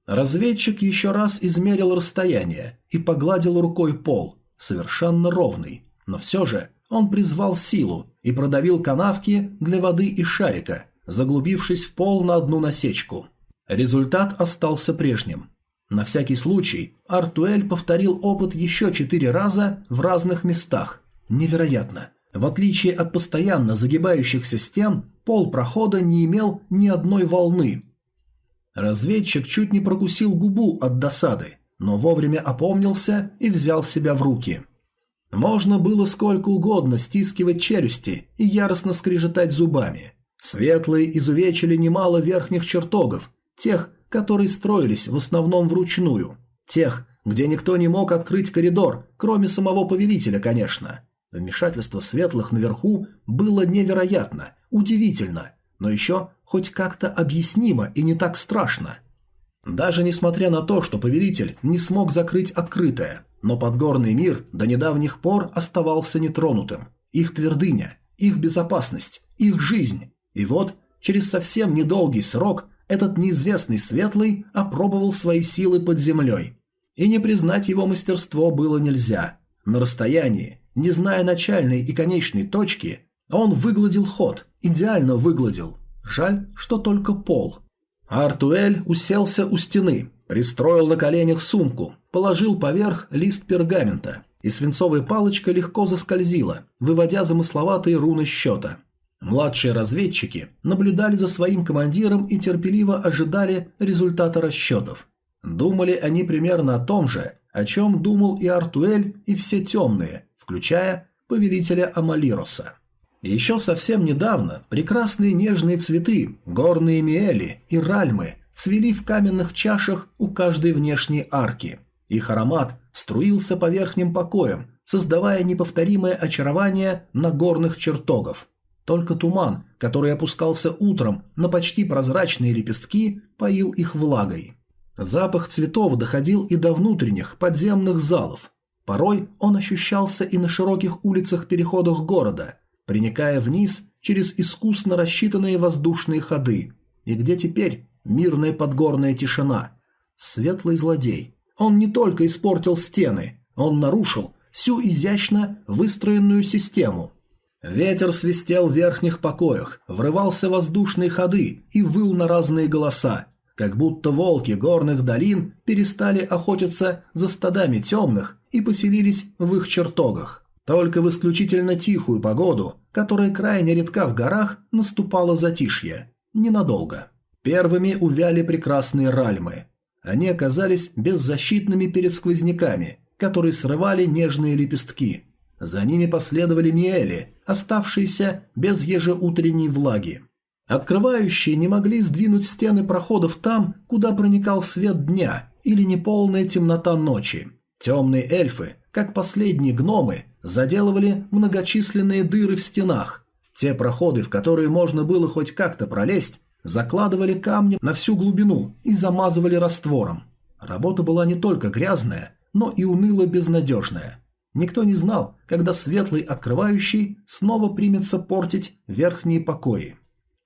Разведчик еще раз измерил расстояние и погладил рукой пол, совершенно ровный, но все же он призвал силу и продавил канавки для воды и шарика, заглубившись в пол на одну насечку. Результат остался прежним. На всякий случай Артуэль повторил опыт еще четыре раза в разных местах. Невероятно. В отличие от постоянно загибающихся стен, пол прохода не имел ни одной волны. Разведчик чуть не прокусил губу от досады. но вовремя опомнился и взял себя в руки. Можно было сколько угодно стискивать челюсти и яростно скрежетать зубами. Светлые изувечили немало верхних чертогов, тех, которые строились в основном вручную, тех, где никто не мог открыть коридор, кроме самого повелителя, конечно. Вмешательство светлых наверху было невероятно, удивительно, но еще хоть как-то объяснимо и не так страшно. Даже несмотря на то, что повелитель не смог закрыть открытое, но подгорный мир до недавних пор оставался нетронутым. Их твердыня, их безопасность, их жизнь. И вот, через совсем недолгий срок, этот неизвестный светлый опробовал свои силы под землей. И не признать его мастерство было нельзя. На расстоянии, не зная начальной и конечной точки, он выгладил ход, идеально выгладил. Жаль, что только пол. Артуэль уселся у стены, пристроил на коленях сумку, положил поверх лист пергамента, и свинцовая палочка легко заскользила, выводя замысловатые руны счета. Младшие разведчики наблюдали за своим командиром и терпеливо ожидали результата расчетов. Думали они примерно о том же, о чем думал и Артуэль, и все темные, включая повелителя Амалироса. Еще совсем недавно прекрасные нежные цветы, горные миэли и ральмы цвели в каменных чашах у каждой внешней арки. Их аромат струился по верхним покоям, создавая неповторимое очарование нагорных чертогов. Только туман, который опускался утром на почти прозрачные лепестки, поил их влагой. Запах цветов доходил и до внутренних подземных залов. Порой он ощущался и на широких улицах-переходах города, проникая вниз через искусно рассчитанные воздушные ходы. И где теперь мирная подгорная тишина? Светлый злодей. Он не только испортил стены, он нарушил всю изящно выстроенную систему. Ветер свистел в верхних покоях, врывался в воздушные ходы и выл на разные голоса, как будто волки горных долин перестали охотиться за стадами темных и поселились в их чертогах. Только в исключительно тихую погоду, которая крайне редка в горах, наступало затишье. Ненадолго. Первыми увяли прекрасные ральмы. Они оказались беззащитными перед сквозняками, которые срывали нежные лепестки. За ними последовали миэли, оставшиеся без ежеутренней влаги. Открывающие не могли сдвинуть стены проходов там, куда проникал свет дня или неполная темнота ночи. Темные эльфы, как последние гномы, заделывали многочисленные дыры в стенах. Те проходы, в которые можно было хоть как-то пролезть, закладывали камни на всю глубину и замазывали раствором. Работа была не только грязная, но и уныло безнадежная. Никто не знал, когда светлый открывающий снова примется портить верхние покои.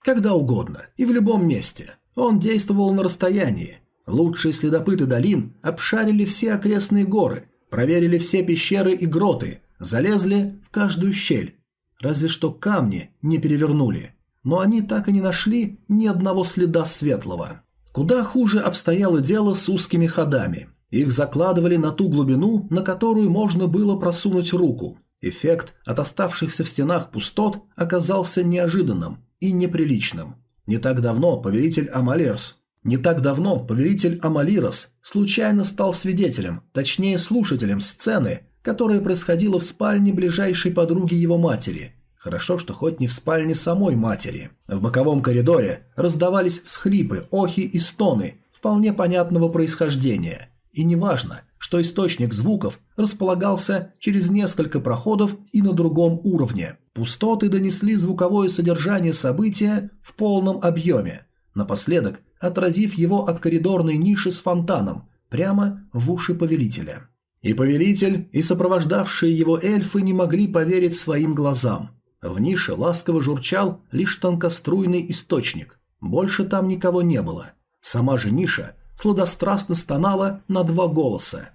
Когда угодно и в любом месте. Он действовал на расстоянии. Лучшие следопыты долин обшарили все окрестные горы, проверили все пещеры и гроты, залезли в каждую щель. Разве что камни не перевернули. Но они так и не нашли ни одного следа светлого. Куда хуже обстояло дело с узкими ходами. Их закладывали на ту глубину, на которую можно было просунуть руку. Эффект от оставшихся в стенах пустот оказался неожиданным и неприличным. Не так давно повелитель Амалерс не так давно повелитель Амалирос случайно стал свидетелем, точнее слушателем сцены, которая происходила в спальне ближайшей подруги его матери. Хорошо, что хоть не в спальне самой матери. В боковом коридоре раздавались всхлипы, охи и стоны вполне понятного происхождения. И неважно, что источник звуков располагался через несколько проходов и на другом уровне. Пустоты донесли звуковое содержание события в полном объеме. Напоследок, отразив его от коридорной ниши с фонтаном, прямо в уши повелителя. И повелитель, и сопровождавшие его эльфы не могли поверить своим глазам. В нише ласково журчал лишь тонкоструйный источник. Больше там никого не было. Сама же ниша сладострастно стонала на два голоса.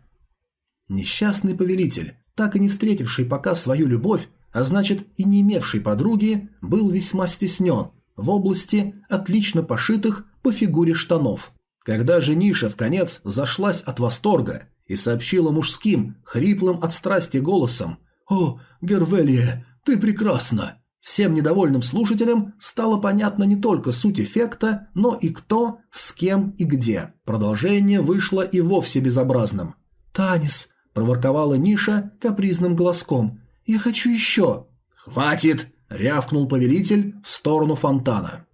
Несчастный повелитель, так и не встретивший пока свою любовь, а значит и не имевший подруги, был весьма стеснен в области отлично пошитых по фигуре штанов. Когда же Ниша в конец зашлась от восторга и сообщила мужским, хриплым от страсти голосом «О, Гервелия, ты прекрасна!» Всем недовольным слушателям стало понятно не только суть эффекта, но и кто, с кем и где. Продолжение вышло и вовсе безобразным. «Танис», – проворковала Ниша капризным голоском, – «я хочу еще». «Хватит!» – рявкнул повелитель в сторону фонтана.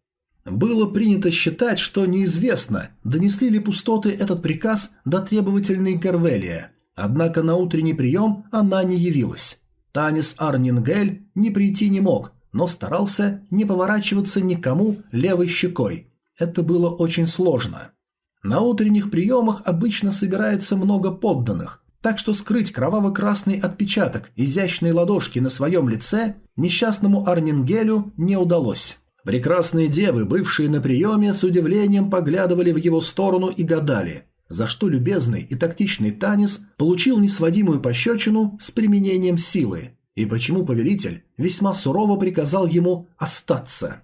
Было принято считать, что неизвестно, донесли ли пустоты этот приказ до требовательной Гарвелия. Однако на утренний прием она не явилась. Танис Арнингель не прийти не мог, но старался не поворачиваться никому левой щекой. Это было очень сложно. На утренних приемах обычно собирается много подданных, так что скрыть кроваво-красный отпечаток изящной ладошки на своем лице несчастному Арнингелю не удалось. Прекрасные девы, бывшие на приеме, с удивлением поглядывали в его сторону и гадали, за что любезный и тактичный Танис получил несводимую пощечину с применением силы, и почему повелитель весьма сурово приказал ему остаться.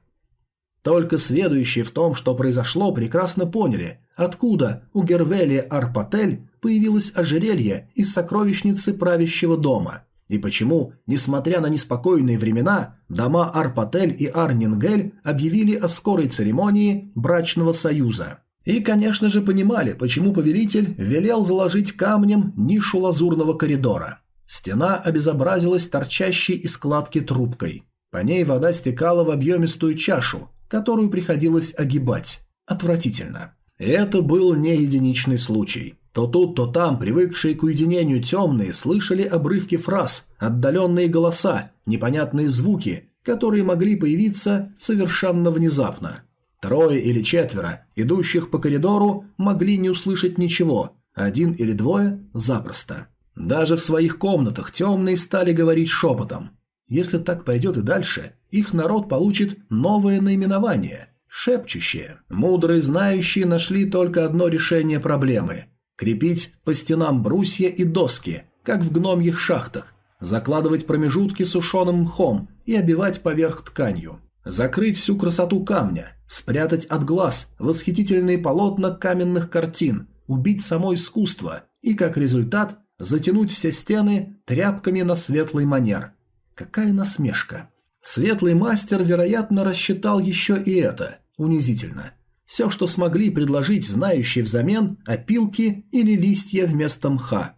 Только сведущие в том, что произошло, прекрасно поняли, откуда у Гервелия Арпатель появилось ожерелье из сокровищницы правящего дома – и почему, несмотря на неспокойные времена, дома Арпатель и Арнингель объявили о скорой церемонии брачного союза. И, конечно же, понимали, почему повелитель велел заложить камнем нишу лазурного коридора. Стена обезобразилась торчащей из складки трубкой. По ней вода стекала в объемистую чашу, которую приходилось огибать. Отвратительно. Это был не единичный случай. То тут, то там, привыкшие к уединению темные, слышали обрывки фраз, отдаленные голоса, непонятные звуки, которые могли появиться совершенно внезапно. Трое или четверо, идущих по коридору, могли не услышать ничего, один или двое – запросто. Даже в своих комнатах темные стали говорить шепотом. Если так пойдет и дальше, их народ получит новое наименование – шепчущие. Мудрые знающие нашли только одно решение проблемы – Крепить по стенам брусья и доски, как в гномьих шахтах, закладывать промежутки сушеным мхом и обивать поверх тканью. Закрыть всю красоту камня, спрятать от глаз восхитительные полотна каменных картин, убить само искусство и, как результат, затянуть все стены тряпками на светлый манер. Какая насмешка. Светлый мастер, вероятно, рассчитал еще и это. Унизительно. Все, что смогли предложить знающие взамен опилки или листья вместо мха.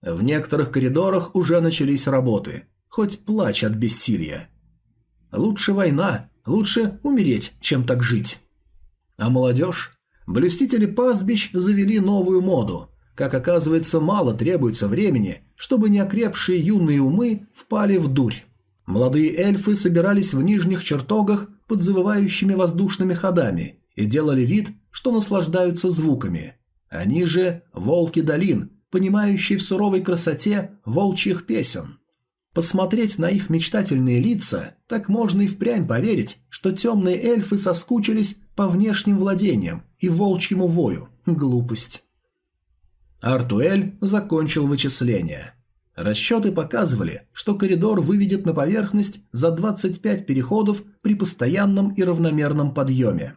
В некоторых коридорах уже начались работы, хоть плачь от бессилия. Лучше война, лучше умереть, чем так жить. А молодежь? Блюстители пастбищ завели новую моду. Как оказывается, мало требуется времени, чтобы неокрепшие юные умы впали в дурь. Молодые эльфы собирались в нижних чертогах под завывающими воздушными ходами и делали вид, что наслаждаются звуками. Они же волки долин, понимающие в суровой красоте волчьих песен. Посмотреть на их мечтательные лица, так можно и впрямь поверить, что темные эльфы соскучились по внешним владениям и волчьему вою. Глупость. Артуэль закончил вычисления. Расчеты показывали, что коридор выведет на поверхность за 25 переходов при постоянном и равномерном подъеме.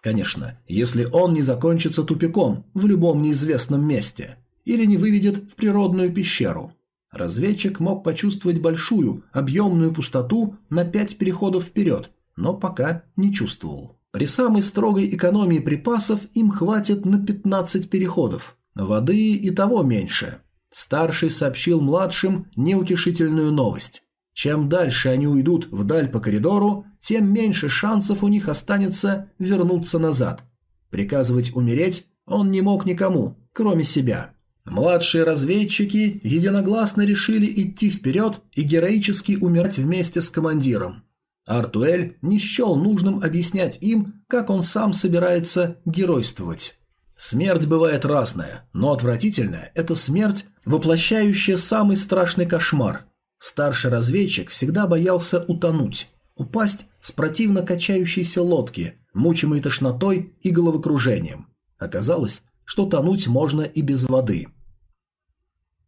Конечно, если он не закончится тупиком в любом неизвестном месте или не выведет в природную пещеру. Разведчик мог почувствовать большую, объемную пустоту на пять переходов вперед, но пока не чувствовал. При самой строгой экономии припасов им хватит на 15 переходов. Воды и того меньше. Старший сообщил младшим неутешительную новость. Чем дальше они уйдут вдаль по коридору, тем меньше шансов у них останется вернуться назад. Приказывать умереть он не мог никому, кроме себя. Младшие разведчики единогласно решили идти вперед и героически умирать вместе с командиром. Артуэль не счел нужным объяснять им, как он сам собирается геройствовать. Смерть бывает разная, но отвратительная – это смерть, воплощающая самый страшный кошмар Старший разведчик всегда боялся утонуть, упасть с противно качающейся лодки, мучимой тошнотой и головокружением. Оказалось, что тонуть можно и без воды.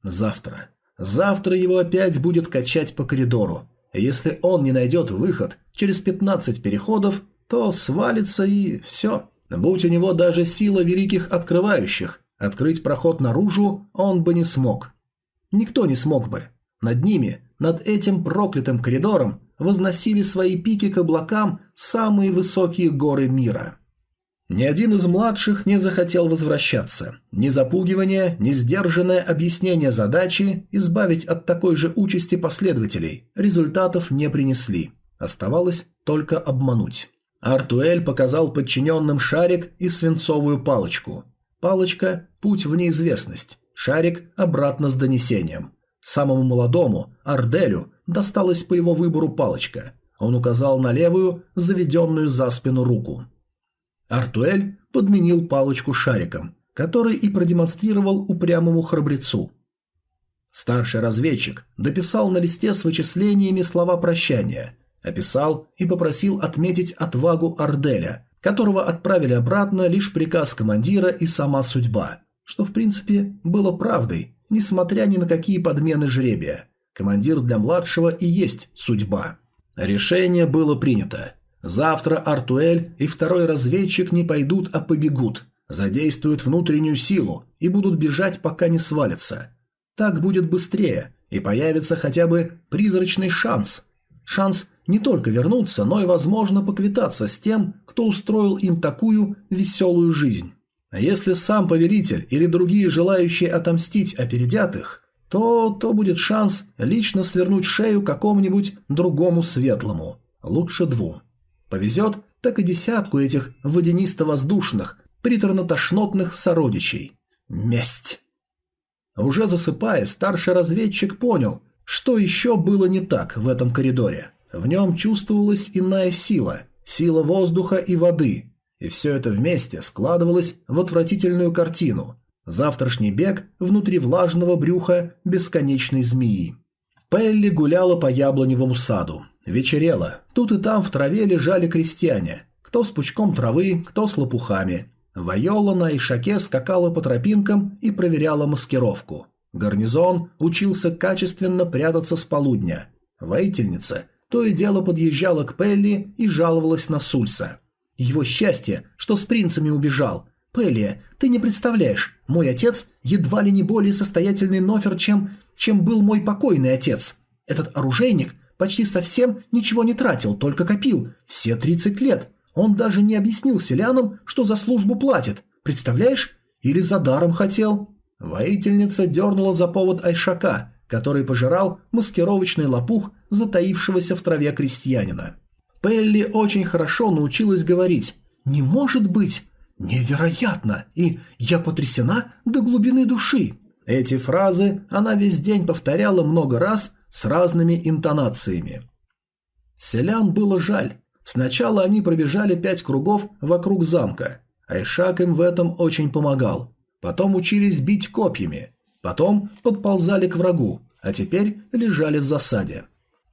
Завтра. Завтра его опять будет качать по коридору. Если он не найдет выход через 15 переходов, то свалится и все. Будь у него даже сила великих открывающих, открыть проход наружу он бы не смог. Никто не смог бы. Над ними над этим проклятым коридором возносили свои пики к облакам самые высокие горы мира. Ни один из младших не захотел возвращаться. Ни запугивание, ни сдержанное объяснение задачи избавить от такой же участи последователей результатов не принесли. Оставалось только обмануть. Артуэль показал подчиненным шарик и свинцовую палочку. Палочка – путь в неизвестность, шарик – обратно с донесением. Самому молодому, Арделю, досталась по его выбору палочка. Он указал на левую, заведенную за спину руку. Артуэль подменил палочку шариком, который и продемонстрировал упрямому храбрецу. Старший разведчик дописал на листе с вычислениями слова прощания, описал и попросил отметить отвагу Арделя, которого отправили обратно лишь приказ командира и сама судьба, что в принципе было правдой, несмотря ни на какие подмены жребия. Командир для младшего и есть судьба. Решение было принято. Завтра Артуэль и второй разведчик не пойдут, а побегут, задействуют внутреннюю силу и будут бежать, пока не свалятся. Так будет быстрее, и появится хотя бы призрачный шанс. Шанс не только вернуться, но и, возможно, поквитаться с тем, кто устроил им такую веселую жизнь. А если сам повелитель или другие желающие отомстить опередят их, то то будет шанс лично свернуть шею какому-нибудь другому светлому, лучше двум. Повезет, так и десятку этих водянисто-воздушных, приторно-тошнотных сородичей. Месть. Уже засыпая, старший разведчик понял, что еще было не так в этом коридоре. В нем чувствовалась иная сила, сила воздуха и воды, и все это вместе складывалось в отвратительную картину. Завтрашний бег внутри влажного брюха бесконечной змеи. Пелли гуляла по яблоневому саду. Вечерело. Тут и там в траве лежали крестьяне. Кто с пучком травы, кто с лопухами. Вайола на ишаке скакала по тропинкам и проверяла маскировку. Гарнизон учился качественно прятаться с полудня. Воительница то и дело подъезжала к Пелли и жаловалась на Сульса. Его счастье, что с принцами убежал. Пелли, ты не представляешь, мой отец едва ли не более состоятельный нофер, чем, чем был мой покойный отец. Этот оружейник почти совсем ничего не тратил, только копил. Все 30 лет. Он даже не объяснил селянам, что за службу платит. Представляешь? Или за даром хотел. Воительница дернула за повод Айшака, который пожирал маскировочный лопух затаившегося в траве крестьянина. Пелли очень хорошо научилась говорить «Не может быть! Невероятно! И я потрясена до глубины души!» Эти фразы она весь день повторяла много раз с разными интонациями. Селян было жаль. Сначала они пробежали пять кругов вокруг замка. Айшак им в этом очень помогал. Потом учились бить копьями. Потом подползали к врагу, а теперь лежали в засаде.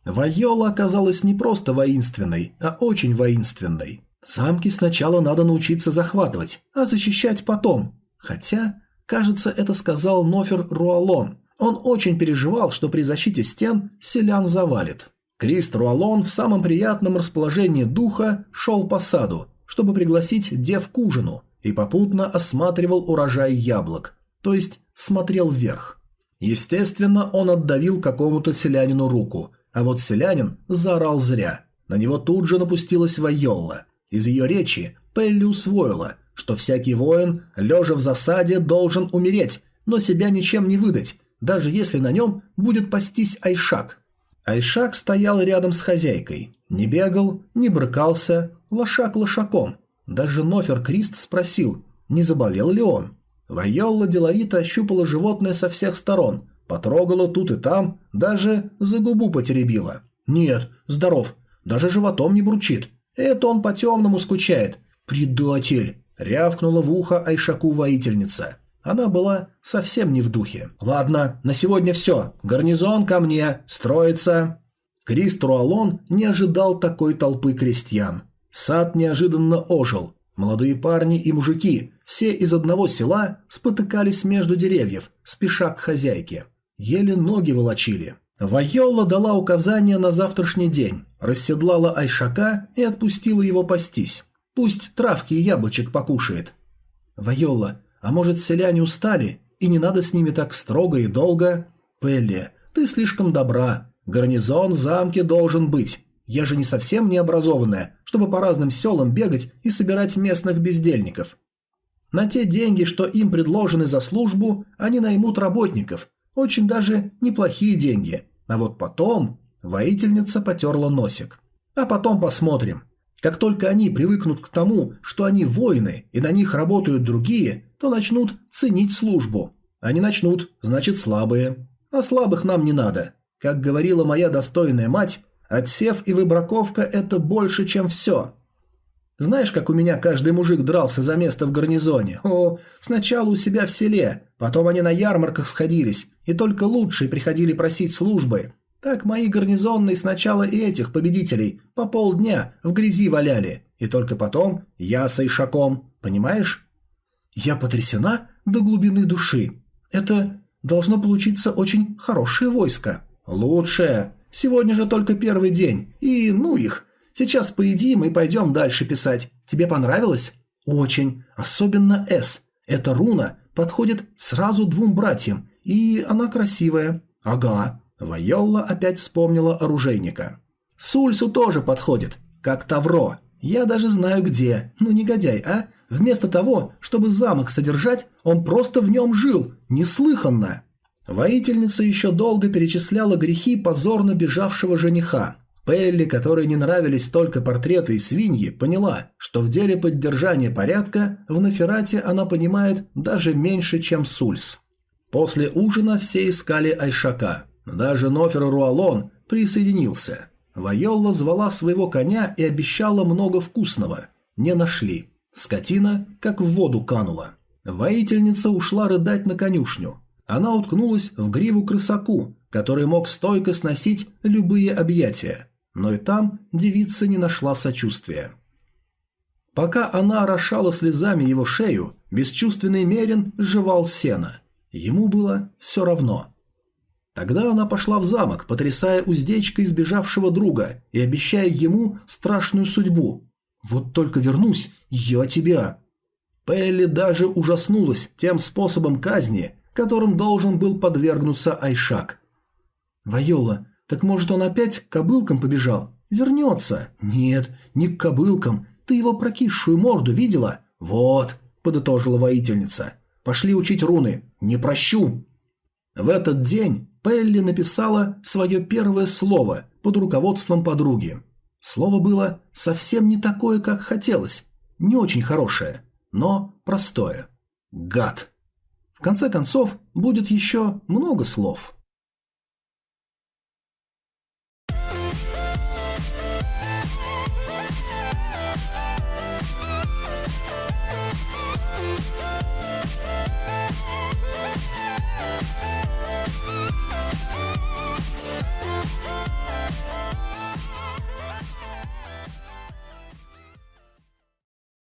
Вайола оказалась не просто воинственной, а очень воинственной. Замки сначала надо научиться захватывать, а защищать потом. Хотя, кажется, это сказал Нофер Руалон. Он очень переживал, что при защите стен селян завалит. Крист Руалон в самом приятном расположении духа шел по саду, чтобы пригласить дев к ужину, и попутно осматривал урожай яблок, то есть смотрел вверх. Естественно, он отдавил какому-то селянину руку, а вот селянин заорал зря. На него тут же напустилась Вайолла. Из ее речи Пелли усвоила, что всякий воин, лежа в засаде, должен умереть, но себя ничем не выдать, даже если на нем будет пастись Айшак. Айшак стоял рядом с хозяйкой. Не бегал, не брыкался, лошак лошаком. Даже Нофер Крист спросил, не заболел ли он. Вайолла деловито ощупала животное со всех сторон, Потрогала тут и там, даже за губу потеребила. Нет, здоров, даже животом не бручит. Это он по-темному скучает. Предатель! Рявкнула в ухо Айшаку воительница. Она была совсем не в духе. «Ладно, на сегодня все. Гарнизон ко мне. Строится». Крист Руалон не ожидал такой толпы крестьян. Сад неожиданно ожил. Молодые парни и мужики, все из одного села, спотыкались между деревьев, спеша к хозяйке. Еле ноги волочили. Вайола дала указание на завтрашний день, расседлала Айшака и отпустила его пастись. Пусть травки и яблочек покушает. Вайола, а может селяне устали, и не надо с ними так строго и долго? Пелли, ты слишком добра. Гарнизон в замке должен быть. Я же не совсем необразованная, чтобы по разным селам бегать и собирать местных бездельников. На те деньги, что им предложены за службу, они наймут работников. Очень даже неплохие деньги. А вот потом воительница потерла носик. А потом посмотрим. Как только они привыкнут к тому, что они воины и на них работают другие, то начнут ценить службу. Они начнут, значит слабые. А слабых нам не надо. Как говорила моя достойная мать, отсев и выбраковка – это больше, чем все. Знаешь, как у меня каждый мужик дрался за место в гарнизоне? О, сначала у себя в селе, потом они на ярмарках сходились, и только лучшие приходили просить службы. Так мои гарнизонные сначала и этих победителей по полдня в грязи валяли, и только потом я с Ишаком, понимаешь? Я потрясена до глубины души. Это должно получиться очень хорошее войско. Лучшее. Сегодня же только первый день. И ну их. Сейчас поедим и пойдем дальше писать. Тебе понравилось? Очень. Особенно «С». Эта руна подходит сразу двум братьям. И она красивая. Ага. Вайолла опять вспомнила оружейника. Сульсу тоже подходит. Как Тавро. Я даже знаю где. Ну негодяй, а? Вместо того, чтобы замок содержать, он просто в нем жил. Неслыханно. Воительница еще долго перечисляла грехи позорно бежавшего жениха. Пелли, которой не нравились только портреты и свиньи, поняла, что в деле поддержания порядка в Наферате она понимает даже меньше, чем Сульс. После ужина все искали Айшака. Даже Нофер Руалон присоединился. Вайолла звала своего коня и обещала много вкусного. Не нашли. Скотина как в воду канула. Воительница ушла рыдать на конюшню. Она уткнулась в гриву крысаку, который мог стойко сносить любые объятия, но и там девица не нашла сочувствия. Пока она орошала слезами его шею, бесчувственный Мерин жевал сено. Ему было все равно. Тогда она пошла в замок, потрясая уздечкой сбежавшего друга и обещая ему страшную судьбу. «Вот только вернусь, я тебя!» Пелли даже ужаснулась тем способом казни, которым должен был подвергнуться Айшак. «Вайола, так может он опять к кобылкам побежал? Вернется!» «Нет, не к кобылкам. Ты его прокисшую морду видела?» «Вот», — подытожила воительница. «Пошли учить руны. Не прощу!» В этот день Пелли написала свое первое слово под руководством подруги. Слово было совсем не такое, как хотелось. Не очень хорошее, но простое. Гад. В конце концов, будет еще много слов.